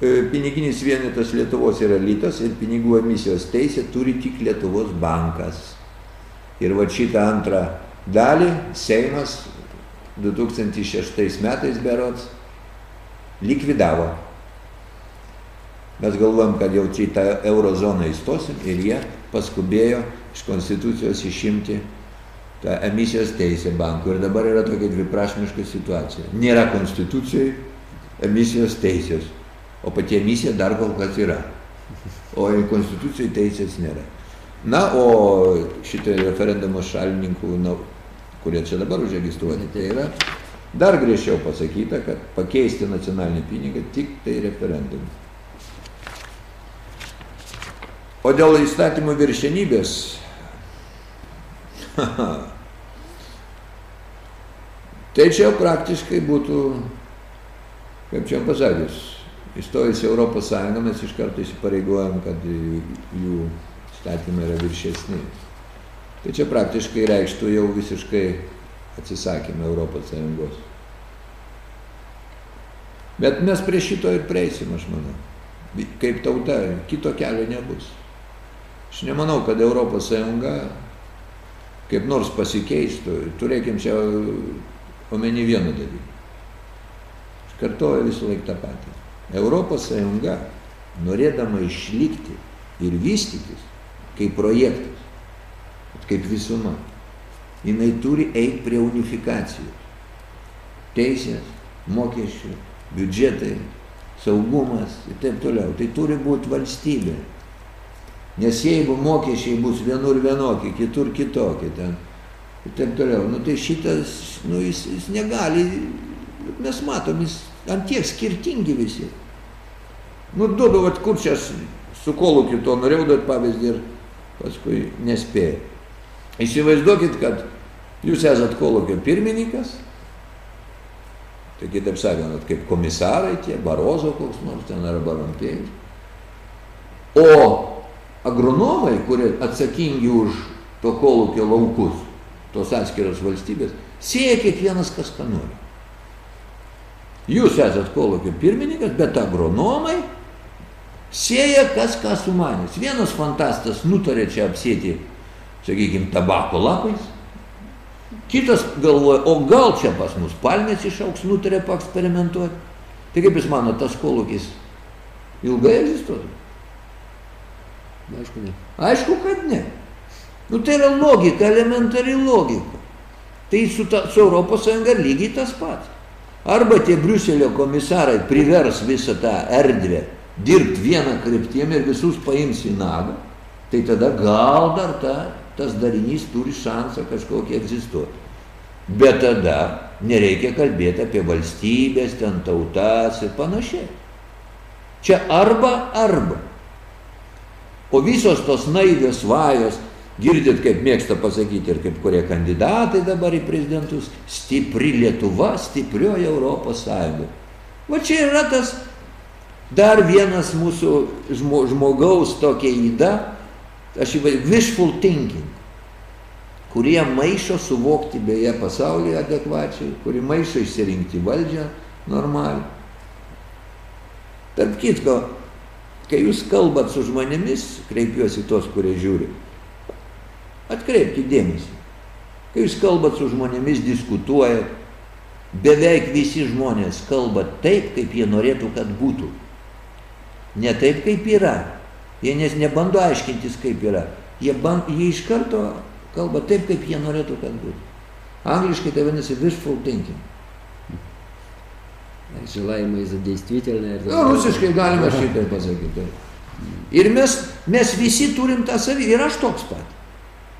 e, piniginis vienetas Lietuvos yra lytas ir pinigų emisijos teisė turi tik Lietuvos bankas. Ir va šitą antrą dalį Seimas 2006 metais berots likvidavo. Mes galvojam, kad jau čia į tą eurozoną įstosim ir jie paskubėjo iš konstitucijos išimti tą emisijos teisę bankų. Ir dabar yra tokia dviprašmiška situacija. Nėra konstitucijai emisijos teisės, o pati emisija dar kol kas yra. O konstitucijai teisės nėra. Na, o šitai referendumo šalininkų, na, kurie čia dabar užregistruoti, tai yra Dar griežčiau pasakyta, kad pakeisti nacionalinį pinigą tik tai referendumu. O dėl įstatymų viršenybės, [LAUGHS] tai čia praktiškai būtų, kaip čia pasakius, įstojus Europos Sąjungą mes iš karto įsipareigojam, kad jų įstatymai yra viršesni. Tai čia praktiškai reikštų jau visiškai atsisakymą Europos Sąjungos. Bet mes prie šito ir prieisim, aš manau. Kaip tauta, kito kelio nebus. Aš nemanau, kad Europos Sąjunga kaip nors pasikeistų. Turėkim čia omeny vieną dalyką. Aš kartuoju visą laiką tą patį. Europos Sąjunga, norėdama išlikti ir vystytis kaip projektas, kaip visuma, jinai turi eiti prie unifikacijos. Teisės, mokesčių, biudžetai, saugumas ir taip toliau. Tai turi būti valstybė. Nes jeigu mokesčiai bus vienur vienokie, kitur kitokie ten ir taip toliau, nu tai šitas, nu jis, jis negali, mes matom, jis ant tiek skirtingi visi. Nu duodu, vat kur čia su kolukiu to norėjau duoti pavyzdį ir paskui nespėjau. Įsivaizduokit, kad jūs esat kolūkio pirmininkas, tai kitaip sakant, kaip komisarai tie, Barozo koks nors ten arba Rampėjus. O agronomai, kurie atsakingi už to kolūkio laukus, tos atskiros valstybės, sieja kiekvienas kas ką nori. Jūs esat kolūkio pirmininkas, bet agronomai sieja kas ką sumanys. Vienas fantastas nutarė čia apsėti sakykime, tabako lapais. Kitas galvoja, o gal čia pas mus palmės išauks, nutarė paeksperimentuoti. Tai kaip jūs mano, tas kolūkis ilgai egzistuotų? Aišku, ne. Aišku, kad ne. Nu tai yra logika, elementari logika. Tai su, ta, su Europos Sąjunga lygiai tas pats. Arba tie Briuselio komisarai privers visą tą erdvę dirbti vieną kryptimį ir visus paims į nagą, tai tada gal dar ta tas darinys turi šansą kažkokį egzistuoti. Bet tada nereikia kalbėti apie valstybės, ten tautas ir panašiai. Čia arba arba. O visos tos naivios svajos, girdit, kaip mėgsta pasakyti ir kaip kurie kandidatai dabar į prezidentus, stipri Lietuva, stiprioji Europos Sąjunga. Va čia yra tas dar vienas mūsų žmogaus tokia įda, aš įvaizdžiu, wishful thinking, kurie maišo suvokti beje pasaulį adekvačiai, kurie maišo išsirinkti valdžią normaliai. Tarp kitko, kai jūs kalbat su žmonėmis, kreipiuosi tos, kurie žiūri, atkreipkite dėmesį. Kai jūs kalbat su žmonėmis, diskutuojat, beveik visi žmonės kalba taip, kaip jie norėtų, kad būtų. Ne taip, kaip yra. Jie nes nebando aiškintis, kaip yra. Jie, band, jie iš karto kalba taip, kaip jie norėtų, kad būtų. Angliškai tai vadinasi wishful thinking Желаемое задействительное. Nu, rusiškai galima šitai pasakyti. Ir mes, mes visi turim tą savį, ir aš toks pat.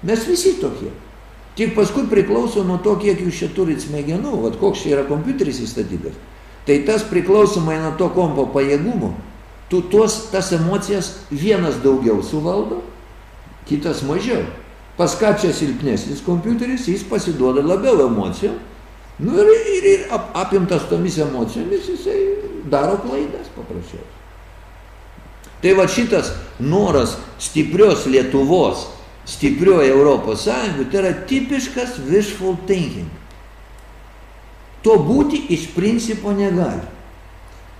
Mes visi tokie. Tik paskui priklauso nuo to, kiek jūs čia turit smegenų, vat koks čia yra kompiuteris įstatytas. Tai tas priklausomai nuo to kompo pajėgumo, tu tuos, tas emocijas vienas daugiau suvaldo, kitas mažiau. Pas ką čia silpnesnis kompiuteris, jis pasiduoda labiau emocijom. Nu ir, ir, ir ap, apimtas tomis emocijomis jisai daro klaidas paprasčiausiai. Tai va šitas noras stiprios Lietuvos, stiprioji Europos Sąjunga, tai yra tipiškas wishful thinking. To būti iš principo negali.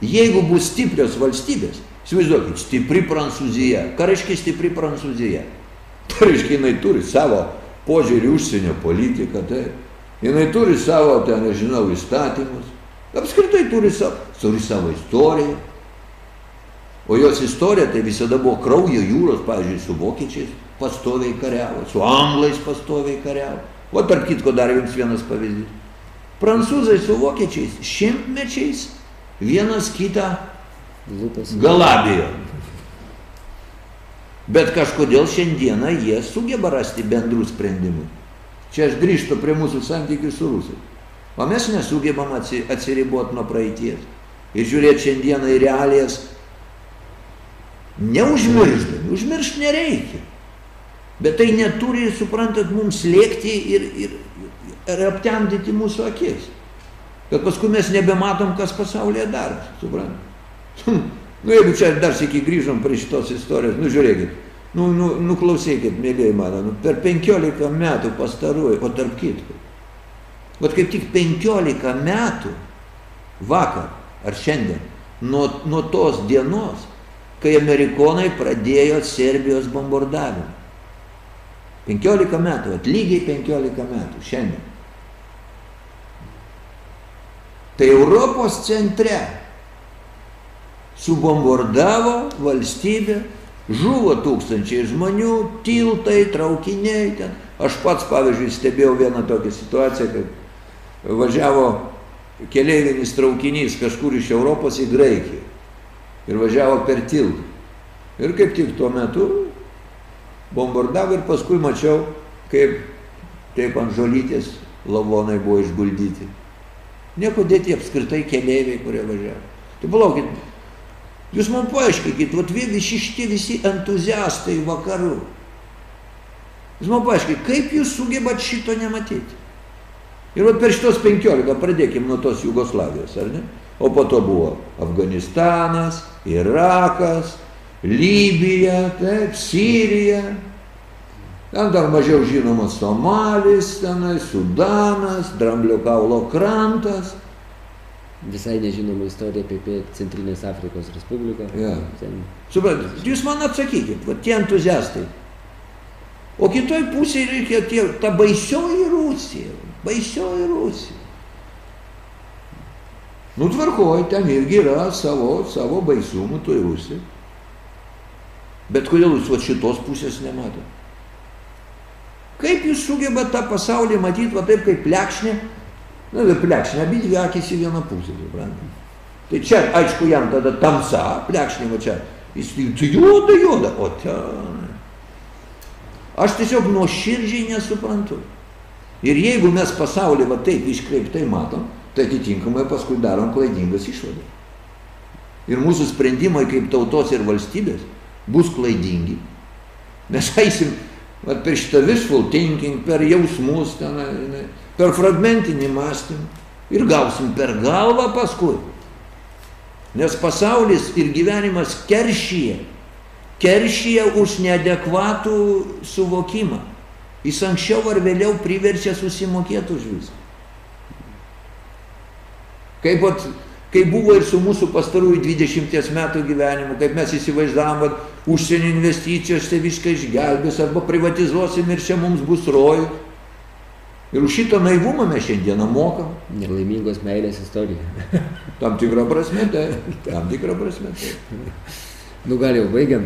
Jeigu bus stiprios valstybės, įsivaizduokit, stipri Prancūzija, ką reiškia stipri Prancūzija? [LAUGHS] Tai reiškia, jinai turi savo požiūrį užsienio politiką, tai jinai turi savo, ten, nežinau, įstatymus, apskritai turi savo, turi savo istoriją. O jos istorija tai visada buvo kraujo jūros, pavyzdžiui, su vokiečiais pastoviai kariavo, su anglais pastoviai kariavo. O tarp kitko dar jums vienas pavyzdys. Prancūzai su vokiečiais šimtmečiais vienas kitą galabijo. Bet kažkodėl šiandieną jie sugeba rasti bendrų sprendimų. Čia aš grįžtu prie mūsų santykių su rusais. O mes nesugebam atsi- atsiriboti nuo praeities. Ir žiūrėti šiandieną į realijas. Neužmiršdami, užmiršti nereikia. Bet tai neturi, suprantat, mums lėkti ir, ir, ir aptemdyti mūsų akis. Kad paskui mes nebematom, kas pasaulyje dar, suprantat. [LAUGHS] Nu, jeigu čia dar sėki grįžom prie šitos istorijos, nu žiūrėkit, nu, nu, nu klausykit, mėlyje mano, nu, per 15 metų pastaruoju, o tarp kitko. Vat kaip tik 15 metų vakar ar šiandien, nuo, nuo tos dienos, kai amerikonai pradėjo Serbijos bombardavimą. 15 metų, vat lygiai 15 metų šiandien. Tai Europos centre subombardavo valstybę, žuvo tūkstančiai žmonių, tiltai, traukiniai ten. Aš pats, pavyzdžiui, stebėjau vieną tokią situaciją, kad važiavo keleivinis traukinys kažkur iš Europos į Graikiją ir važiavo per tiltą. Ir kaip tik tuo metu bombardavo ir paskui mačiau, kaip taip ant žolytės lavonai buvo išguldyti. Nieko dėti apskritai keleiviai, kurie važiavo. Tai palaukit, jūs man paaiškinkit, vat visi šitie visi entuziastai vakarų. Jūs man paaiškinkit, kaip jūs sugebat šito nematyti. Ir vat per šitos 15 pradėkim nuo tos Jugoslavijos, ar ne? O po to buvo Afganistanas, Irakas, Libija, taip, Sirija. Ten dar mažiau žinomas Somalis, tenai, Sudanas, Dramblio kaulo krantas. Visai nežinoma istorija apie Centrinės Afrikos Respubliką. Jo. Ten Suprantat, jūs man atsakykit, va tie entuziastai. O kitoj pusėje reikia tie, ta baisioji Rusija, baisioji Rusija. Nu tvarkoj, ten irgi yra savo, savo baisumų toj Rusijai. Bet kodėl jūs va šitos pusės nematot? Kaip jūs sugebat tą pasaulį matyti va taip kaip plekšnė? Na, tai plekšnė, abi dvi akis į vieną pusę, suprantate? Tai čia, aišku, jam tada tamsa, plekšnė va čia. Jis juoda, juoda, o ten. Aš tiesiog nuoširdžiai nesuprantu. Ir jeigu mes pasaulį va taip iškreiptai matom, tai atitinkamai paskui darom klaidingas išvadas. Ir mūsų sprendimai kaip tautos ir valstybės bus klaidingi. Mes eisim vat, per šitą wishful thinking, per jausmus, ten, ne, per fragmentinį mąstymą ir gausim per galvą paskui. Nes pasaulis ir gyvenimas keršyje, keršyje už neadekvatų suvokimą. Jis anksčiau ar vėliau priverčia susimokėti už viską. Kaip, vat, kaip buvo ir su mūsų pastarųjų 20 metų gyvenimu, kaip mes įsivaizdavom, kad užsienio investicijos tai viską išgelbės arba privatizuosim ir čia mums bus rojus. Ir už šitą naivumą mes šiandieną mokam. nelaimingos meilės istorija. [LAUGHS] Tam tikrą prasme, tai. Tam tikrą prasme, tai. Nu gal jau baigiam.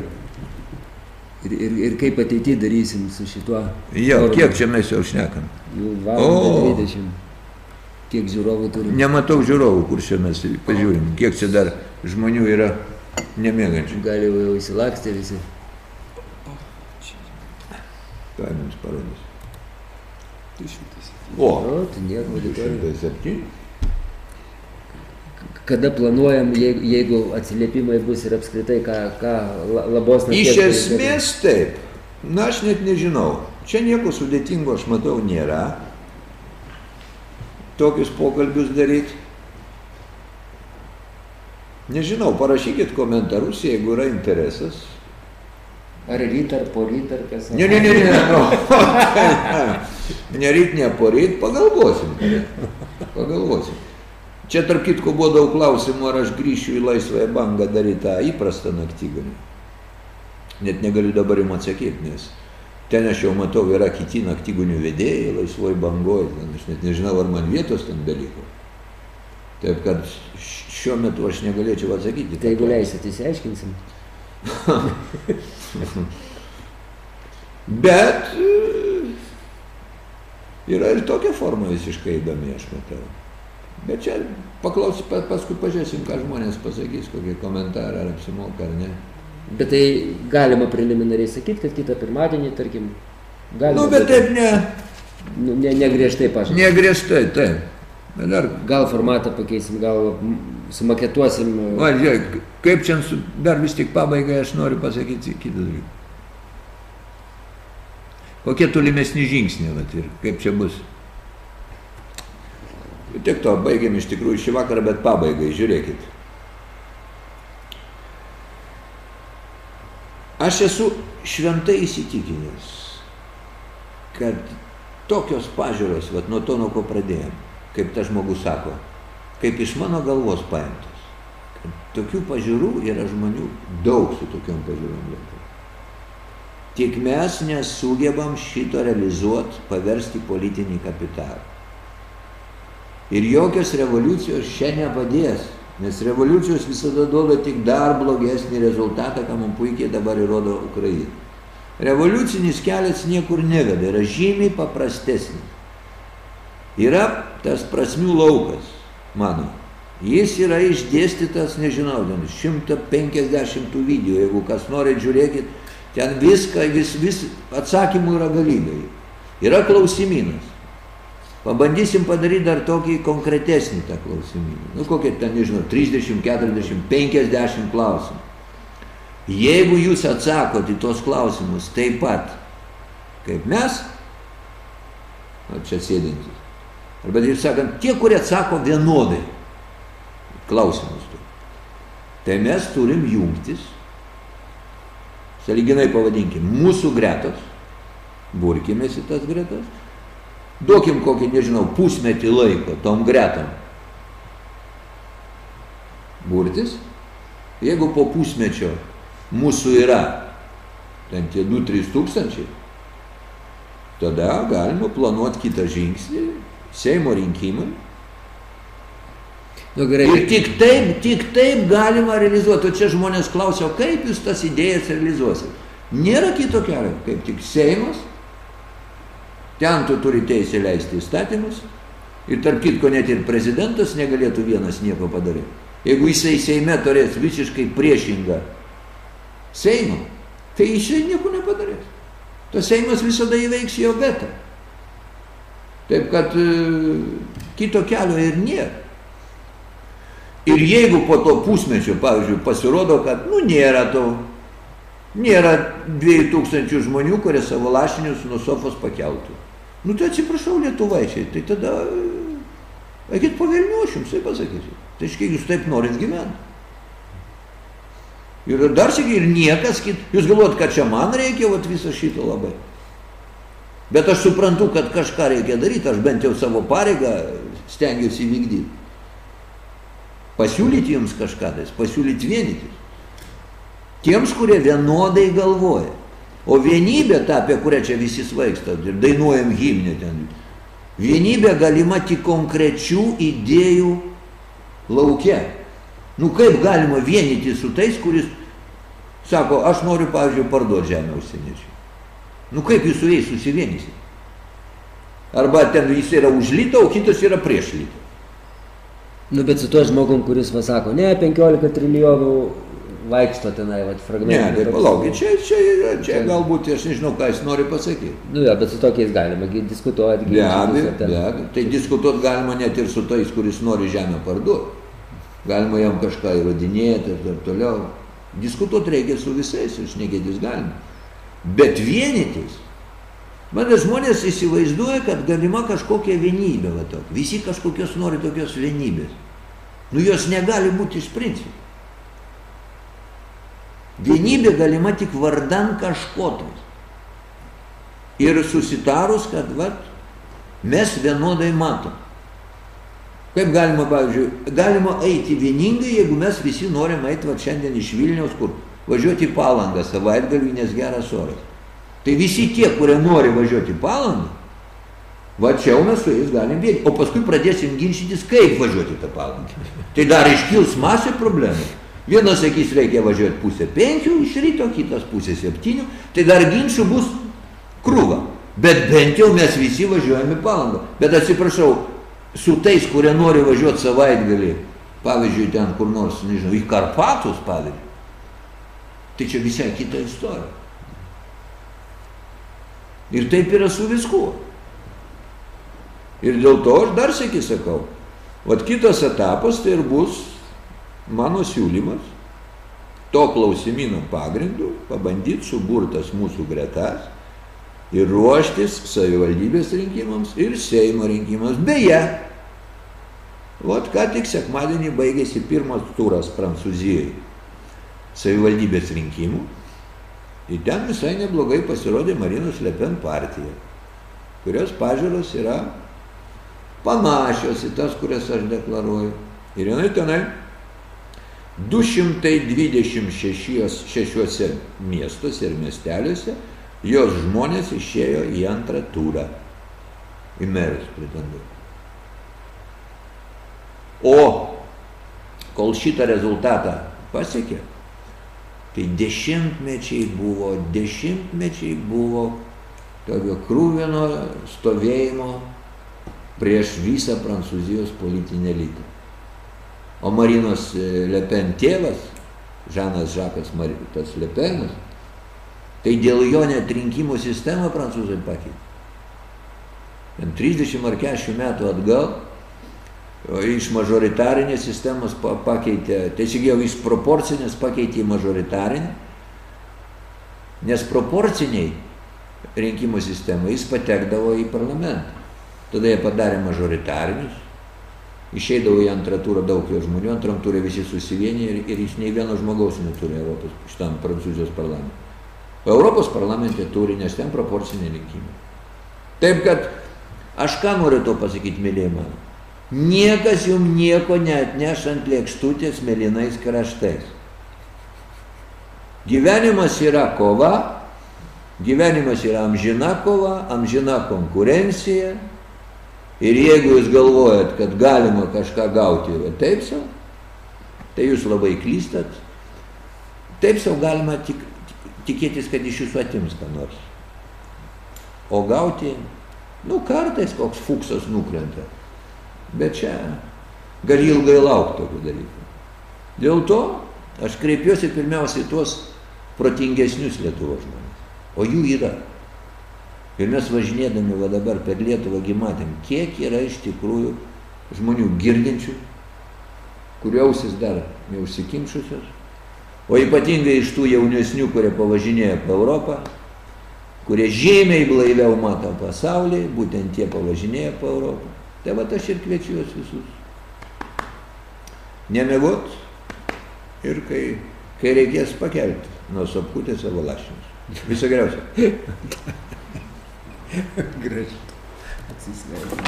Ir, ir, ir kaip ateityje darysim su šituo. Jo, forumu? kiek čia mes jau šnekam? Jau valandą O. 20. Kiek žiūrovų turim? Nematau žiūrovų, kur čia mes pažiūrim, kiek čia dar žmonių yra nemėgančių. Gal jau, jau įsilakstė visi. Ką mums parodys? 207. O, O, tai nieko auditorija. 207. Kada planuojam, jeigu, jeigu atsiliepimai bus ir apskritai, ką, ką la- labos Iš nakties esmės taip. Na, aš net nežinau. Čia nieko sudėtingo, aš matau, nėra. Tokius pokalbius daryti. Nežinau, parašykit komentarus, jeigu yra interesas. Ar ryt, ar po ryt, ar kas. Ne, ne, ne, ne. Nu, [LAUGHS] ne ryt, ne poryt, pagalvosim. Pagalvosim. Čia tarp kitko buvo daug klausimų, ar aš grįšiu į laisvąją bangą daryti tą įprastą naktigonį. Net negaliu dabar jums atsakyti, nes ten aš jau matau, yra kiti naktigonių vedėjai laisvoj bangoje, ten aš net nežinau, ar man vietos ten beliko. Taip kad šiuo metu aš negalėčiau atsakyti. Tai jeigu leisit, įsiaiškinsim. [LAUGHS] Bet e, yra ir tokia forma visiškai įdomi, aš matau. Bet čia paklausyk, pa- paskui pažiūrėsim, ką žmonės pasakys, kokį komentarą, ar apsimoka ar ne. Bet tai galima preliminariai sakyti, kad kitą pirmadienį, tarkim, galima. Nu, bet taip ne, Nu, ne, ne griežtai pažadėti. negriežtai, taip. Bet dar, Gal formatą pakeisim, gal sumaketuosim. va, žiūrėk, kaip čia, su, dar vis tik pabaigai aš noriu pasakyti kitą dalyką. Kokie tolimesni žingsniai, vat, ir kaip čia bus. Tiek to, baigiam iš tikrųjų šį vakarą, bet pabaigai, žiūrėkit. Aš esu šventai įsitikinęs, kad tokios pažiūros, vat, nuo to, nuo ko pradėjom, kaip tas žmogus sako, kaip iš mano galvos paimtos, kad tokių pažiūrų yra žmonių daug su tokiom pažiūrom Lietuvoje. Tik mes nesugebam šito realizuoti, paversti politinį kapitalą. Ir jokios revoliucijos čia nepadės, nes revoliucijos visada duoda tik dar blogesnį rezultatą, ką mums puikiai dabar įrodo Ukraina. Revoliucinis kelias niekur neveda, yra žymiai paprastesnis. Yra tas prasmių laukas mano. Jis yra išdėstytas, nežinau, ten 150 tų video, jeigu kas nori, žiūrėkit, ten viską, vis, vis atsakymų yra galybė. Yra klausimynas. Pabandysim padaryti dar tokį konkretesnį tą klausimyną. Nu, kokie ten, nežinau, 30, 40, 50 klausimų. Jeigu jūs atsakot į tos klausimus taip pat, kaip mes, o čia sėdintys, arba taip sakant, tie, kurie atsako vienodai. Klausimus, tai mes turim jungtis, saliginai pavadinkim, mūsų gretos, burkimės į tas gretas, duokim kokį, nežinau, pusmetį laiko tom gretom burtis, jeigu po pusmečio mūsų yra ten tie 2-3 tūkstančiai, tada galima planuoti kitą žingsnį, Seimo rinkimai. Nu, gerai. Ir tik taip, tik taip galima realizuoti. O čia žmonės klausia, o kaip jūs tas idėjas realizuosit? Nėra kito kelio, kaip tik Seimas. Ten tu turi teisę leisti įstatymus. Ir tarp kitko net ir prezidentas negalėtų vienas nieko padaryti. Jeigu jisai Seime turės visiškai priešingą Seimą, tai jisai nieko nepadarys. Tas Seimas visada įveiks jo vetą. Taip kad e, kito kelio ir nėra. Ir jeigu po to pusmečio, pavyzdžiui, pasirodo, kad, nu, nėra to, nėra dviejų tūkstančių žmonių, kurie savo lašinius nuo sofos pakeltų. Nu, tai atsiprašau, lietuvaičiai, tai tada e, eikit po Vilnių, aš jums tai pasakysiu. Tai iškiai jūs taip norit gyventi. Ir dar sėkiai, ir niekas kit, jūs galvojat, kad čia man reikia vat, viso šito labai. Bet aš suprantu, kad kažką reikia daryti, aš bent jau savo pareigą stengiuosi įvykdyti. Pasiūlyti jums kažką, tai pasiūlyti vienytis. Tiems, kurie vienodai galvoja. O vienybė, ta, apie kurią čia visi svaigsta, dainuojam himnę ten, vienybė galima tik konkrečių idėjų laukia. Nu kaip galima vienyti su tais, kuris sako, aš noriu, pavyzdžiui, parduoti žemę užsieniečiui. Nu kaip jūs su jais susivienysit? Arba ten jis yra už litą, o kitas yra prieš litą. Nu, bet su tuo žmogum, kuris va sako, ne, 15 trilijonų vaikšto tenai, va, Ne, fragmentai. tai toks- palaukit, čia, čia, yra, čia galbūt aš nežinau, ką jis nori pasakyti. Nu, jo, bet su tokiais galima diskutuoti. Be abejo, be abejo. Tai diskutuoti galima net ir su tais, kuris nori žemę parduoti. Galima jam kažką įrodinėti ir taip toliau. Diskutuoti reikia su visais ir šnekėtis galima. Bet vienytis. Mane žmonės įsivaizduoja, kad galima kažkokia vienybė. Va, tokia. Visi kažkokios nori tokios vienybės. Nu jos negali būti iš principo. Vienybė galima tik vardan kažko tai. Ir susitarus, kad vat, mes vienodai matom. Kaip galima, pavyzdžiui, galima eiti vieningai, jeigu mes visi norim eiti va šiandien iš Vilniaus, kur važiuoti į palangą savaitgalį, nes geras oras. Tai visi tie, kurie nori važiuoti į palangą, va čia jau mes su jais galim vien. O paskui pradėsim ginčytis, kaip važiuoti tą palangą. [LAUGHS] Tai dar iškils masė problemų. Vienas sakys, reikia važiuoti pusę penkių iš ryto, kitas pusę septynių, tai dar ginčių bus krūva. Bet bent jau mes visi važiuojame į palangą. Bet atsiprašau, su tais, kurie nori važiuoti savaitgalį, pavyzdžiui, ten kur nors, nežinau, į Karpatus, pavyzdžiui, tai čia visai kita istorija. Ir taip yra su viskuo. Ir dėl to aš dar sėki sakau, Vat kitas etapas tai ir bus mano siūlymas to klausimino pagrindu pabandyti suburtas mūsų gretas ir ruoštis savivaldybės rinkimams ir Seimo rinkimams. Beje, vat ką tik sekmadienį baigėsi pirmas turas Prancūzijoje savivaldybės rinkimų ir ten visai neblogai pasirodė Marinos Lepen partija, kurios pažiūros yra panašios į tas, kurias aš deklaruoju. Ir jinai tenai 226 miestuose ir miesteliuose jos žmonės išėjo į antrą turą, į merus pretenduoti. O kol šitą rezultatą pasiekė, tai dešimtmečiai buvo, dešimtmečiai buvo tokio krūvino stovėjimo prieš visą Prancūzijos politinę elitą. O Marinos Lepen tėvas, Žanas Žakas Maritas Lepenas, tai dėl jo net rinkimų sistemą prancūzai pakeitė. Ten 30 ar 40 metų atgal iš mažoritarinės sistemos pakeitė, tiesiog jau iš proporcinės pakeitė į mažoritarinę, nes proporciniai rinkimų sistemai jis patekdavo į parlamentą. Tada jie padarė mažoritarinius, išeidavo į antrą turą daug jo žmonių, antram turė visi susivienyje ir, ir jis nei vieno žmogaus neturi Europos, šitam Prancūzijos parlamente. O Europos parlamente turi, nes ten proporciniai rinkimai. Taip kad aš ką noriu to pasakyti, mėlyje mano. Niekas jums nieko neatneš ant lėkštutės mėlynais kraštais. Gyvenimas yra kova, gyvenimas yra amžina kova, amžina konkurencija, Ir jeigu jūs galvojat, kad galima kažką gauti va taip savo, tai jūs labai klystat. Taip savo galima tik, tikėtis, kad iš jūsų atims ką nors. O gauti, nu kartais koks fuksas nukrenta. Bet čia gali ilgai laukti tokių dalykų. Dėl to aš kreipiuosi pirmiausiai tuos protingesnius Lietuvos žmonės. O jų yra. Ir mes važinėdami va dabar per Lietuvą matėm, kiek yra iš tikrųjų žmonių girdinčių, kurių ausis dar neužsikimšusios, o ypatingai iš tų jaunesnių, kurie pavažinėja po Europą, kurie žymiai blaiviau mato pasaulį, būtent tie pavažinėja po Europą. Tai va aš ir kviečiu juos visus. Nemegot ir kai, kai reikės pakelti nuo sapkutės savo lašinius. Viso geriausio. [LAUGHS] Gražiai. Atsisveikinu.